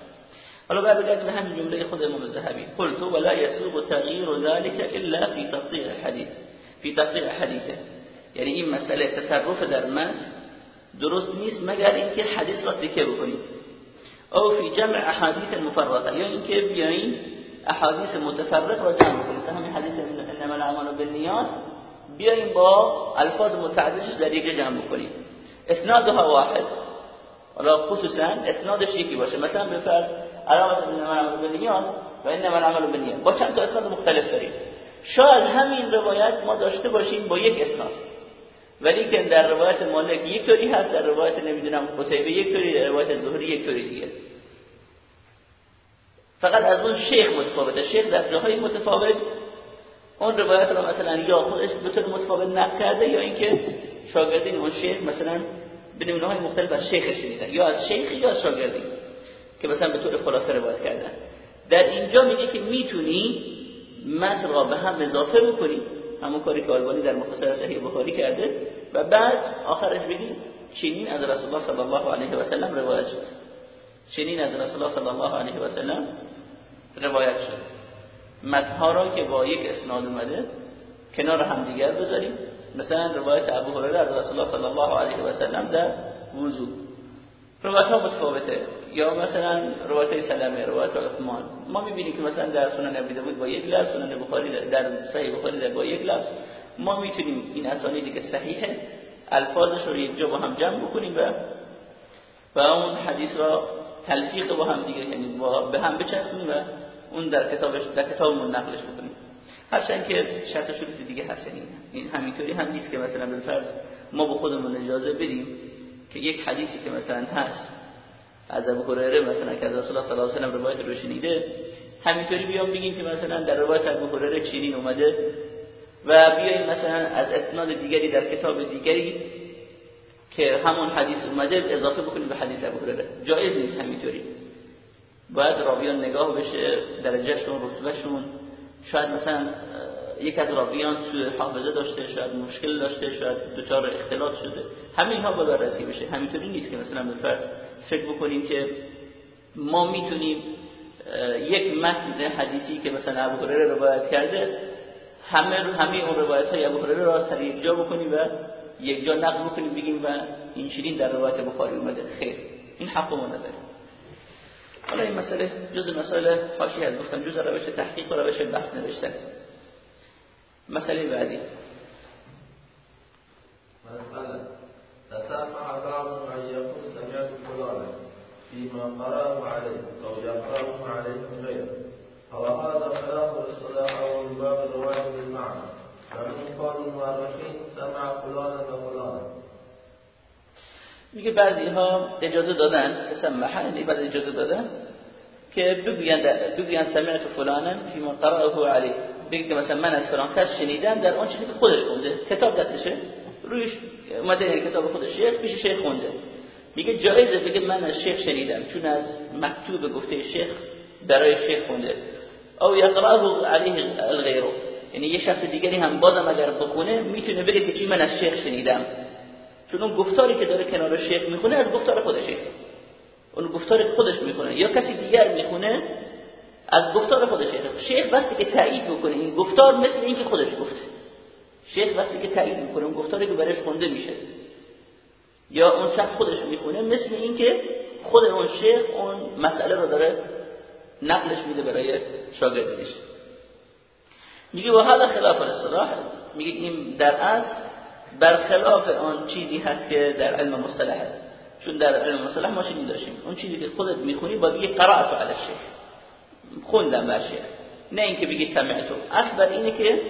Speaker 1: حالا برگردیم به همین جملة خود امام الذهبی قلت ولا يسوغ تغيير ذلك إلا في تصحيح الحديث في تصحيح حدیثه یعنی این مسئله تصرف در متن درست نیست مگر اینکه حدیث را تکه بکنیم أو فی جمع احادیث مفرقة یا اینکه بیاین احادیث متفرق را جمع کنیم حدیث إنما الأعمال بالنیات بیاین با الفاظ متعددش در یک جمع بکنیم. اسنادها واحد. حالا خصوصا اسنادش یکی باشه. مثلا به فرض علامه انما الاعمال بالنیات و انما الاعمال بالنیات با چند تا اسناد مختلف داریم. شاید همین روایت ما داشته باشیم با یک اسناد. ولی که در روایت مالک یک طوری هست در روایت نمی‌دونم قتیبه یک طوری در روایت زهری یک طوری دیگه. فقط از اون شیخ متفاوته. شیخ در جاهای متفاوت اون روایت رو مثلا یا خودش به طور متفاوت نقل کرده یا اینکه شاگردین اون شیخ مثلا به نمونه های مختلف از شیخ شنیدن یا از شیخ یا از شاگردین که مثلا به طور خلاصه روایت کردن. در اینجا میگه که می‌تونی متن را به هم اضافه بکنی. همون کاری که آلبانی در مختصر صحیح بخاری کرده. و بعد آخرش بگی چنین از رسول الله صلی الله علیه و سلم روایت شد. چنین از رسول الله صلی الله علیه و سلم روایت شد. متنها را که با یک اسناد اومده کنار هم دیگر بذاریم. مثلا روایت ابو هریره از رسول الله صلی الله علیه و سلم در وضو. روایت ها متفاوته. یا مثلا روایت سلمه روایت عثمان. ما می‌بینیم که مثلا در سنن ابی داود با یک لفظ سنن بخاری در صحیح بخاری در با یک لفظ. ما می‌تونیم این اسانیدی که صحیحه الفاظش رو یک جا با هم جمع بکنیم و و اون حدیث را تلفیق با هم دیگه یعنی با به هم بچسبونیم و اون در کتابش در کتابمون نقلش بکنیم هرچند که شرط شروط دیگه هست یعنی این همینطوری هم نیست که مثلا بالفرض ما به خودمون اجازه بدیم که یک حدیثی که مثلا هست از ابو هریره مثلا که از رسول الله صلی الله علیه و روایت رو شنیده همینطوری بیام بگیم که مثلا در روایت ابو هریره چنین اومده و بیایم مثلا از اسناد دیگری در کتاب دیگری که همون حدیث اومده اضافه بکنیم به حدیث ابو هریره. جایز نیست همینطوری. باید راویان نگاه بشه درجهشون رتبهشون. شاید مثلا یک از راویان تو حافظه داشته شاید مشکل داشته شاید دچار اختلاط شده. همه اینها باید بررسی بشه. همینطوری نیست که مثلا به فکر بکنیم که ما می‌تونیم یک متن حدیثی که مثلا ابو هریره روایت کرده همه همه اون روایت های ابو هریره را سر یک جا بکنیم و یک جا نقل بکنیم بگیم و این شیرین در روایت بخاری اومده. خیر. این حق ما نداره حالا این مسئله جز مسائل حاشیه از گفتم جز روش تحقیق و روش بحث نوشتن مسئله بعدی.
Speaker 2: مسئله تسمع بعض من يقول سمعت فلانا فيما قرأه عليه أو يقرأه عليه غيره فهذا خلاف الاصطلاح أو من باب الرواية بالمعنى فمن قول المؤرخين سمع فلانا وفلانا
Speaker 1: میگه بعضی ها اجازه دادن سمحن یعنی بعد اجازه دادن که بگوین بگوین سمعت فلانا فيما قرأه عليه بگه مثلا من از فلان کس شنیدم در آن چیزی که خودش خونده. کتاب دستشه. رویش اومده کتاب خود شیخ پیش شیخ خونده. میگه جایزه بگه من از شیخ شنیدم چون از مکتوب گفته شیخ برای شیخ خونده. او یقرأه علیه الغیره. یعنی یه شخص دیگری هم بازم اگر بخونه می‌تونه بگه که چی من از شیخ شنیدم. چون اون گفتاری که داره کنار شیخ می‌خونه از گفتار خودشه اون گفتار خودش می‌کنه یا کسی دیگر می‌خونه از گفتار خودشه شیخ وقتی که تایید بکنه این گفتار مثل اینکه خودش گفته. شیخ وقتی که تایید می‌کنه اون گفتاری که برایش خونده میشه. یا اون شخص خودش می‌خونه مثل اینکه خود اون شیخ اون مسئله رو داره نقلش میده برای شاگردش. میگه و هذا خلاف الاصطلاح. میگه این در اصل برخلاف آن چیزی هست که در علم مصطلح چون در علم مصطلح ما چنین داشتیم. اون چیزی که خودت می‌خونی با بگی قرائت علی الشیخ. خوندم بر شیخ. نه اینکه بگی سمعتو. اصل بر اینه که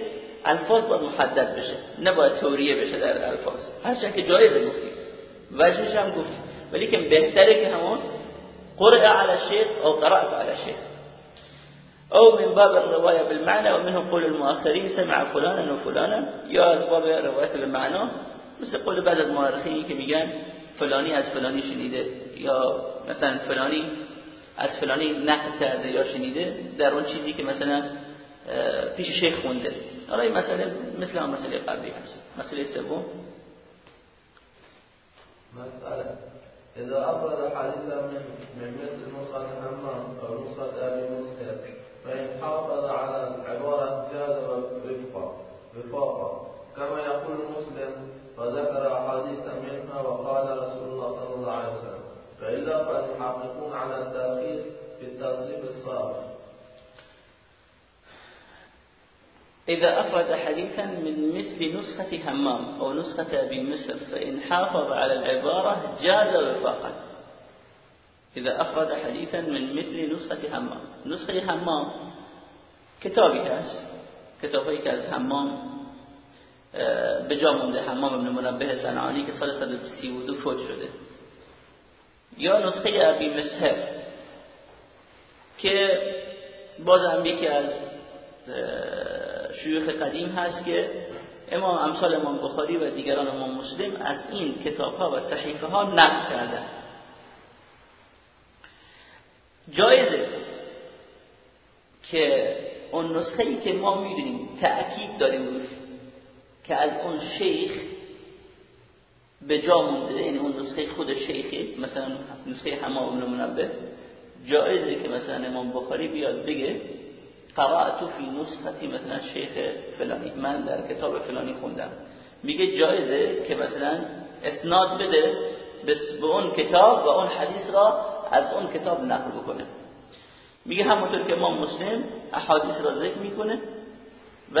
Speaker 1: الفاظ باید محدد بشه. نباید توریه بشه در الفاظ. هرچند که جایزه گفتی وجهش هم گفتی. ولی که بهتره که همون قرأ على الشيخ او قرأت على الشيخ أو من باب الرواية بالمعنى ومنه قول المؤخرين سمع فلانا وفلانا یا از باب روایت بالمعنى مثل قول بعض از مؤرخین که میگن فلانی از فلانی شنیده مثلا فلانی از فلانی نقل کرده یا شنیده در اون چیزی مثلا پیش شیخ خونده. حالا مسئله مثل هم مسئله قبلی هست. مسئله سوم.
Speaker 2: مسألة إذا أفرد حديثا من مثل نسخة همام أو نسخة أبي مسهر فإن حافظ على العبارة جاز وفقا وفاقا كما يقول مسلم فذكر أحاديث منها وقال رسول الله صلى الله عليه وسلم فإلا فالمحققون على الترخيص في التصريف الصالح.
Speaker 1: إذا أفرد حديثا من مثل نسخة همام أو نسخة أبي مصر فإن حافظ على العبارة جاز وفاقا إذا أفرد حديثا من مثل نسخة همام نسخة همام كتابي هست. کتابی که از همام به جا مونده. همام ابن منبه صنعانی که سال 132 فوت شده. یا نسخه ابی مسهر که بازم یکی از شیوخ قدیم هست که امام امثال امام بخاری و دیگران امام مسلم از این کتاب ها و صحیفه ها نقل کردن. جایزه که اون نسخه ای که ما می‌دونیم تأکید داریم که از اون شیخ به جا مونده یعنی اون نسخه خود شیخی مثلا نسخه حمام ابن منبه جایزه که مثلا امام بخاری بیاد بگه قرأت فی نسختی مثلا شیخ فلانی من در کتاب فلانی خوندم. میگه جایزه که مثلا اسناد بده به اون کتاب و اون حدیث را از اون کتاب نقل بکنه. میگه همونطور که امام مسلم احادیث را ذکر می‌کنه و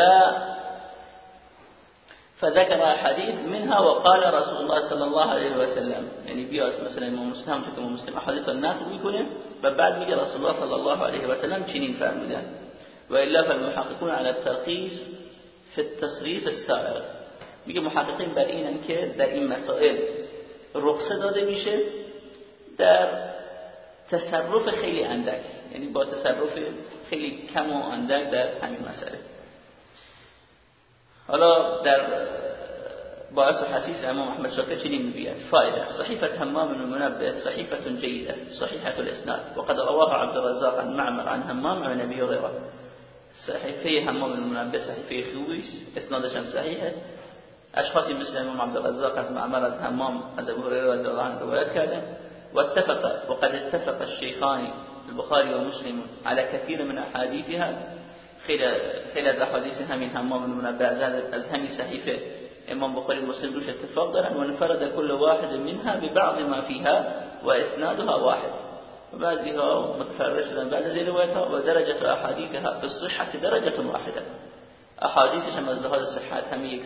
Speaker 1: فذكر حديث منها وقال رسول الله صلى الله عليه وسلم يعني بیاد مثلا امام مسلم همونطور که امام مسلم احادیث را نقل می‌کنه و بعد میگه رسول الله صلی الله علیه و سلم چنین فرمودن. و الا فالمحققون على الترخيص في التصريف السائر میگه محققین بر اینن که در این مسائل رخصه داده میشه در تصرف خیلی اندک. یعنی با تصرف خیلی کم و اندک در همین مسئله. حالا در باعث حسیث امام احمد شاکر چنین می‌گوید فائده. صحیفه همام المنبه صحیفه جيده صحیحه الاسناد. وقد رواه عبد الرزاق عن معمر عن همام عن ابي هريره صحیفه همام المنبه صحیفه خوبی اسنادش هم صحیحه. اشخاصی مثل امام عبد الرزاق از معمر از همام از ابو هريره رضی الله عنه واتفق وقد اتفق الشيخان البخاري ومسلم على كثير من أحاديثها خلال أحاديثها من همام بن عباس هذا الهمي صحيفة. إمام بخاري ومسلم دوش اتفق وانفرد كل واحد منها ببعض ما فيها وإسنادها واحد. وبعضها متفرج بعض هذه ودرجة أحاديثها في الصحة درجة واحدة. أحاديثها هم از الصحة صحت همه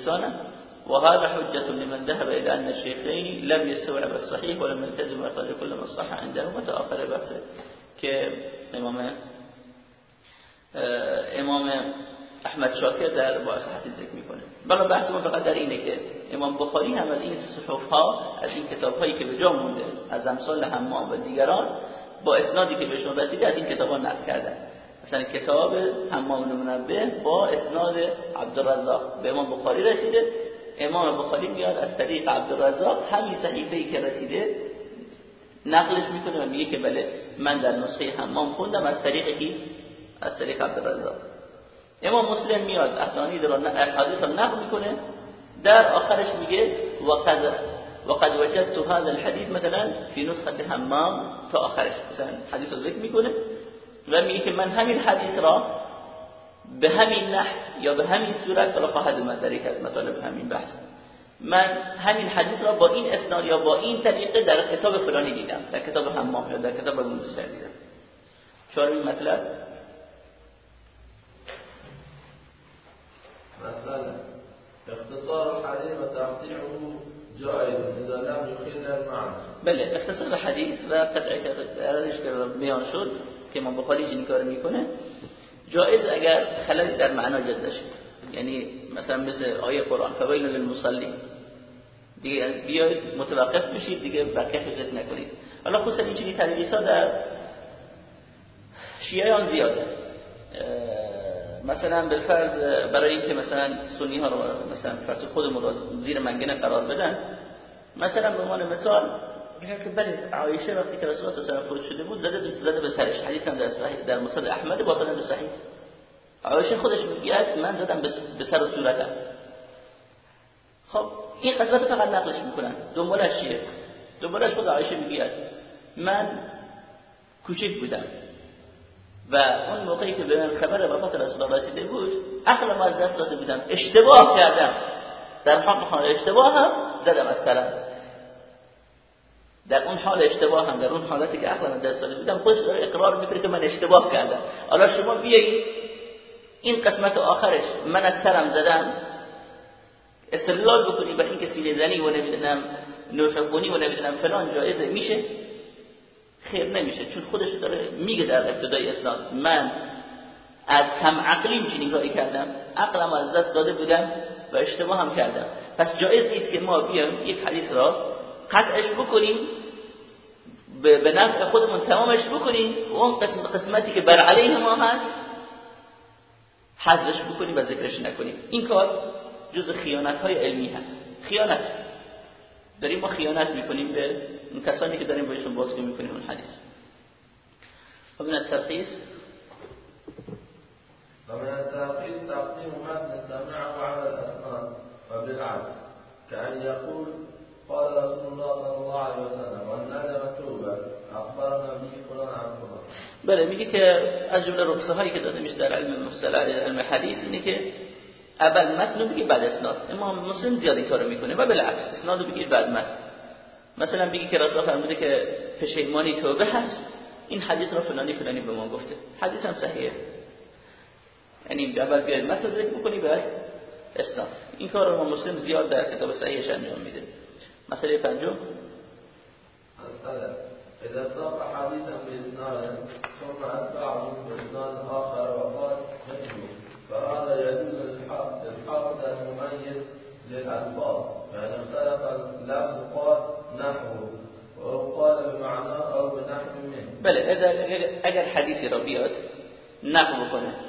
Speaker 1: وهذا حجة لمن ذهب إلى أن الشيخين لم يستوعب الصحيح ولم يلتزم إخراج كل ما صح عنده متأخر بحث که امام امام احمد شاکر در با صحت ذکر می‌کنه. بحث ما فقط در اینه که امام بخاری هم از این صحف ها از این کتاب هایی که به جا مونده از امثال حمام و دیگران با اسنادی که بهشون رسیده از این کتاب ها نقل کردن مثلا کتاب حمام منبه با اسناد عبدالرزاق به امام بخاری رسیده. امام بخاری میاد از طریق عبدالرزاق همین صحیفه ای که رسیده نقلش می‌کنه و میگه که بله من در نسخه حمام خوندم. از طریق کی؟ از طریق عبدالرزاق. امام مسلم میاد اسانید را حدیث را نقل می‌کنه. در آخرش میگه وقد وقد وجدت هذا الحديث مثلا في نسخه حمام. تا آخرش مثلا حدیث رو ذکر می‌کنه و میگه که من همین حدیث را به همین نحو یا به همین صورت را خواهد اومد در یک از مطالب همین بحث. من همین حدیث را با این اسناد یا با این طریقه در کتاب فلانی دیدم در کتاب حمام یا در کتاب ابن مسلم دیدم. چهارمین مطلب.
Speaker 2: مثلا اختصار الحديث وتقطيعه جائز اذا لم يخل المعنى
Speaker 1: بله اختصار حدیث و قطع کردنش که بیان شد که ما بخاری چنین کار می‌کنه. جایز اگر خللی در معنا جد داشت یعنی مثلا مثل آیه قرآن فویل للمصلی. دیگه بیاید متوقف بشید دیگه بقیه ذکر نکنید. حالا خصوصا این چنین تدریس ها در شیعیان زیاده. مثلا بالفرض برای اینکه مثلا سنی ها رو مثلا فرض خودمون رو زیر منگنه قرار بدن مثلا به عنوان مثال میگن که بله عایشه وقتی که رسول الله و شده بود زده زده به سرش. حدیث هم در صحیح در مسند احمد با سند صحیح. عایشه خودش میگه من زدم به سر و صورتم. خب این قضیه فقط نقلش می‌کنن. دنبالش چیه؟ دوباره خود عایشه میگه من کوچک بودم و اون موقعی که به من خبر وفات رسول الله رسیده بود عقلم از دست داده بودم. اشتباه کردم. در حق حال اشتباه هم زدم از سرم. در اون حال اشتباه هم در اون حالتی که عقلم دست داده بودم خودش داره اقرار می‌کنه که من اشتباه کردم. حالا شما بیایید این قسمت آخرش من از سرم زدم. استدلال بکنی برای اینکه سینه زنی و نمی‌دونم نوح خونی و نمی‌دونم فلان جایزه میشه. خیر نمیشه چون خودش داره میگه در ابتدای اسلام من از کم عقلیم چنین کاری کردم. عقلم از دست داده بودم و اشتباه هم کردم. پس جایز نیست که ما بیام یک حدیث را قطعش بکنیم به نفع خودمون تمامش بکنیم و اون قسمتی که بر علیه ما هست حذفش بکنیم و ذکرش نکنیم. این کار جز خیانت های علمی هست. خیانت. داریم ما خیانت می‌کنیم به اون کسانی که داریم بهشون بازگو می‌کنیم اون حدیث. و من الترخیص
Speaker 2: ومن الترخيص تقديم متن سمعه على الأسنان وبالعكس كأن يقول قال الله صلى الله عليه وسلم والندم توبة. أخبرنا به فلان
Speaker 1: بله میگه که از جمله رخصه هایی که داده میشه در علم مصطلح علم حدیث اینه که اول متن رو بگی بعد اسناد. امام مسلم زیاد این کارو می‌کنه و بالعکس اسناد رو بگیر بعد متن. مثلا بگی که رسول فرموده که پشیمانی توبه هست. این حدیث رو فلانی فلانی به ما گفته. حدیث هم صحیحه. یعنی اول بیاید متن ذکر بکنی بعد اسناد. این کار رو مسلم زیاد در کتاب صحیحش انجام میده. مسئله پنجم؟
Speaker 2: إذا ساق حديثا بإسناد ثم أتبعه بإسناد آخر وقال مثله فهذا يدل للحافظ المميز للألفاظ. فإن اختلف اللفظ قال نحوه أو قال بمعنى أو بنحو منه.
Speaker 1: بله اگر, اگر حدیثی را بیاد نقل بکنه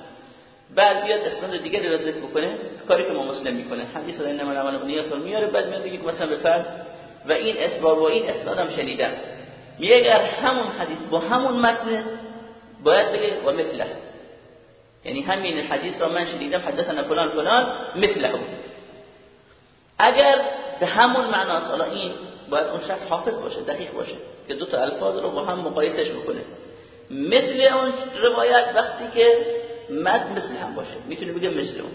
Speaker 1: بعد بیاد اسناد دیگری را ذکر بکنه کاری که ما مسلم می‌کنه. حدیث را انما العمل بالنیات رو میاره بعد میاد بگه مثلا به فرض و این اسباب و این اسنادم شنیدم. میگه اگر همون حدیث با همون متن باید بگه و مثله. یعنی همین حدیث را من شنیدم حدثنا فلان فلان مثله. اگر به همون معنا حالا این باید اون شخص حافظ باشه دقیق باشه که دو تا الفاظ رو با هم مقایسش بکنه. مثل اون روایت وقتی که مد مثل هم باشه. می‌تونه بگه مثل اون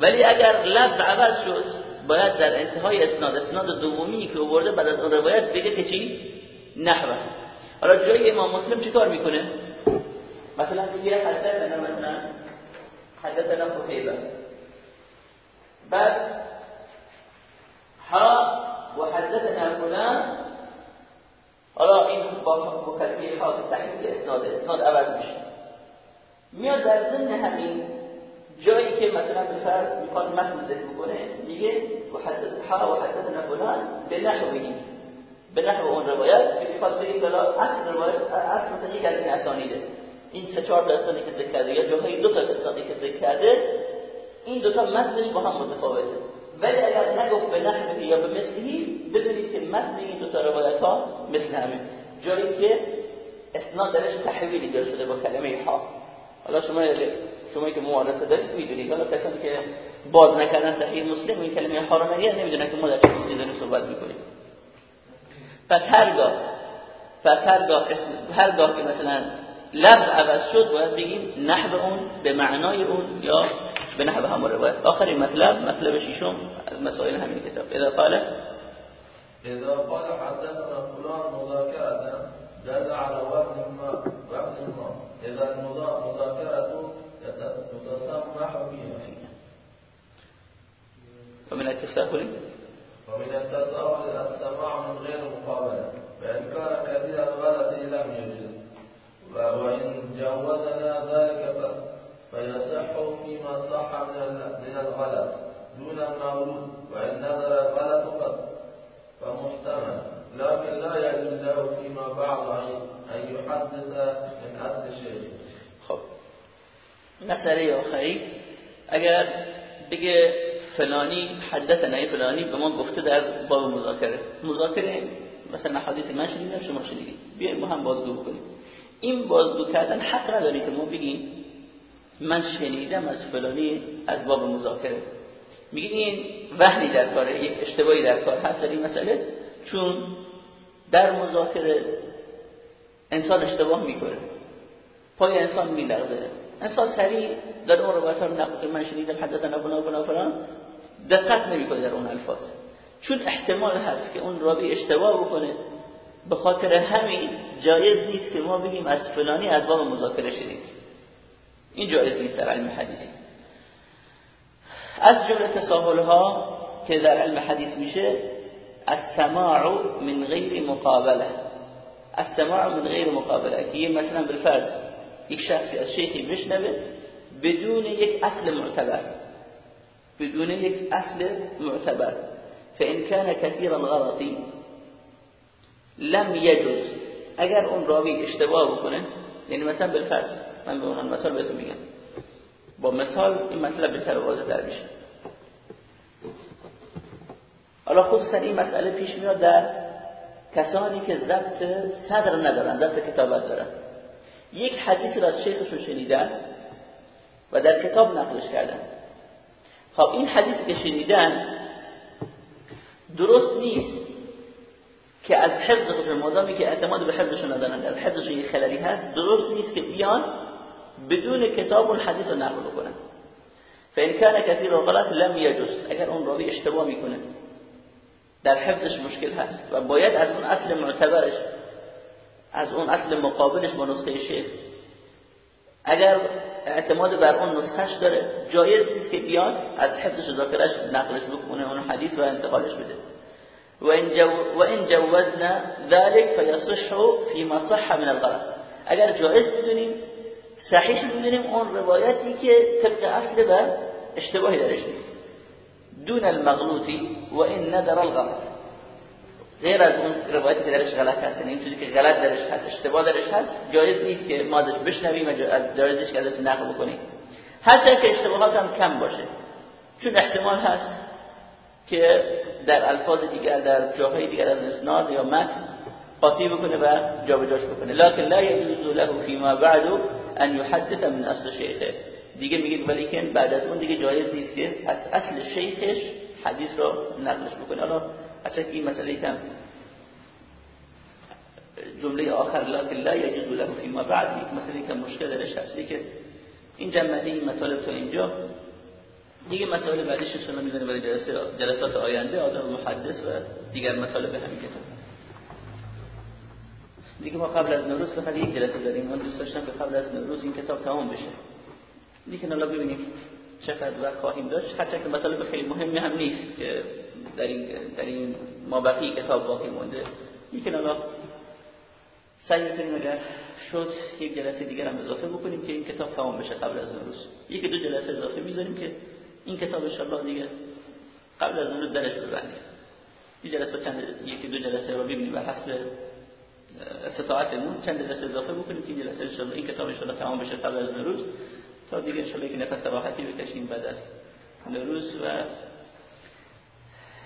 Speaker 1: ولی اگر لفظ عوض شد باید در انتهای اسناد اسناد دومی که آورده بعد از اون روایت بگه که چی؟ نحوه. حالا جای امام مسلم چیکار می‌کنه؟ مثلا میگه حدثنا مثلا حدثنا قتيبه بعد ها وحدثنا فلان. حالا این با مکلمه ها تحلیل اسناد اسناد عوض میشه. میاد در ضمن همین جایی که مثلا به فرض می‌خواد متن ذکر کنه میگه وحدث ها وحدثنا فلان به نحو بگیم به نحو اون روایت که می‌خواد بگیم که اصل روایت اصل مثلا یک از این اسانیده. این سه چهار تا اسنادی که ذکر کرده یا جاهای دو تا اسنادی که ذکر کرده این دو تا متنش با هم متفاوته. ولی اگر نگفت به نحوه یا به مثلی بدونید که متن این دو تا روایت ها مثل همه. جایی که اسناد درش تحویلی داشته با کلمه ها. حالا شما شما که ممارسه دارید می‌دونید. حالا کسانی که باز نکردن صحیح مسلم این کلمه ها رو نمی‌دونن که ما در چه چیزی صحبت می‌کنیم. پس هرگاه پس هرگاه هرگاه که مثلا لفظ عوض شد باید بگیم نحو اون به معنای اون یا به نحو همون روایت. آخرین مطلب مطلب ششم از مسائل همین کتاب. اذا قال
Speaker 2: اذا قال حدثنا فلان مذاكرة دل على وزن ما وزن ما. إذا المذاكرة تتسمح فيها
Speaker 1: ومن التساهل؟
Speaker 2: ومن التساهل السماع من غير مقابلة فإن كان كثير الغلط لم يجوز وإن جوزنا ذلك فيصح فيما صح من الغلط دون المولود وإن نظر الغلط فمحتمل. لكن لا يجوز له فيما بعد أن يحدث من أصل الشيء.
Speaker 1: خب. مسئله آخری اگر بگه فلانی حدثنا فلانی به ما گفته در باب مذاکره. مذاکره مثلا حدیث من شنیدم شما شنیدید. بیایم با هم بازگو کنیم این بازگو کردن حق نداری که ما بگیم من شنیدم از فلانی از باب مذاکره. میگه این وحنی در کاره یک اشتباهی در کار. هست در این مسئله چون در مذاکره انسان اشتباه می‌کنه. پای انسان میلغزه. انسان سریع در اون روایت رو نقل من شنیدم حدثنا فلان فلان فلان. دقت نمی‌کنه در اون الفاظ. چون احتمال هست که اون راوی اشتباه بکنه. به خاطر همین جایز نیست که ما بگیم از فلانی از باب مذاکره شدید این جایز نیست در علم حدیثی از جمله تساهل ها که در علم حدیث میشه السماع من غیر مقابله السماع من غیر مقابله که مثلا بالفرض یک شخصی از شیخی بشنوه بدون یک اصل معتبر. بدون یک اصل معتبر. فإن كان كثير الغلط لم يجوز. اگر اون راوی اشتباه بکنه یعنی مثلا بالفرض من به اون مثال بهتون میگم. با مثال این مطلب بهتر واضح در میشه. حالا خصوصا این مسئله پیش میاد در کسانی که ضبط صدر ندارن ضبط کتابت دارن. یک حدیث را از شیخشون شنیدن و در کتاب نقلش کردن. خب این حدیث که شنیدن درست نیست که از حفظ خودشون مادامی که اعتماد به حفظشون ندارن در حفظشون یه خلالی هست درست نیست که بیان بدون کتاب اون حدیث رو نقل کنن فان کان کثیر غلط لم یجوز اگر اون راوی اشتباه می‌کنه. در حفظش مشکل هست و باید از اون اصل معتبرش از اون اصل مقابلش با نسخه شیخ اگر اعتماد بر اون نسخش داره جایز نیست که بیاد از حفظش و ذاکرش نقلش بکنه اون حدیث و انتقالش بده. و این, جوزنا ذلك فيصح فيما صح من الغلط. اگر جایز بدونیم صحیح بدونیم اون روایتی که طبق اصل و اشتباهی درش نیست. دون المغلوطی و این ندر الغلط. غیر از اون روایتی که درش غلط هست یعنی چیزی که غلط درش هست اشتباه درش هست جایز نیست که ما ازش بشنویم و جایزش که ازش نقل بکنیم. هرچند که اشتباهات هم کم باشه. چون احتمال هست که در الفاظ دیگر در جاهای دیگر از اسناد یا متن قاطی بکنه و جابجاش بکنه. لکن لا يجوز له فيما بعد ان يحدث من اصل شیخه. دیگه میگه ولیکن بعد از اون دیگه جایز نیست که از اصل شیخش حدیث رو نقلش بکنه. حالا اصلا این مسئله کم جمله آخر لکن لا يجوز له فيما بعد یک مسئله کم مشکل درش هست. که این جمعه این مطالب تا اینجا. دیگه مسائل بعدیش رو می‌ذاریم برای جلسات آینده آدم محدث و دیگر مطالب همین کتاب دیگه ما قبل از نوروز فقط یک جلسه داریم. من دوست داشتم که قبل از نوروز این کتاب تمام بشه. دیگه حالا ببینیم چقدر وقت خواهیم داشت هرچند که مطالب خیلی مهمی هم نیست که در این در این مابقی کتاب باقی مونده. یکی حالا سعی کنیم اگر شد یک جلسه دیگر هم اضافه بکنیم که این کتاب تمام بشه قبل از نوروز. یکی دو جلسه اضافه می‌ذاریم که این کتاب ان دیگه قبل از نوروز درش ببندیم. این جلسه چند یکی دو جلسه رو ببینیم بر حسب استطاعتمون. چند جلسه اضافه بکنیم که این جلسه ان این کتاب ان تمام بشه قبل از نوروز. تا دیگه ان که نفس راحتی بکشیم بعد از نوروز و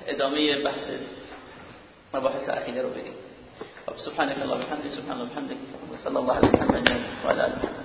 Speaker 1: ادامه بحث مباحث عقیده رو بگیم. سبحانك اللهم وبحمدك سبحان الله وبحمدك وصلى الله على محمد وعلى اله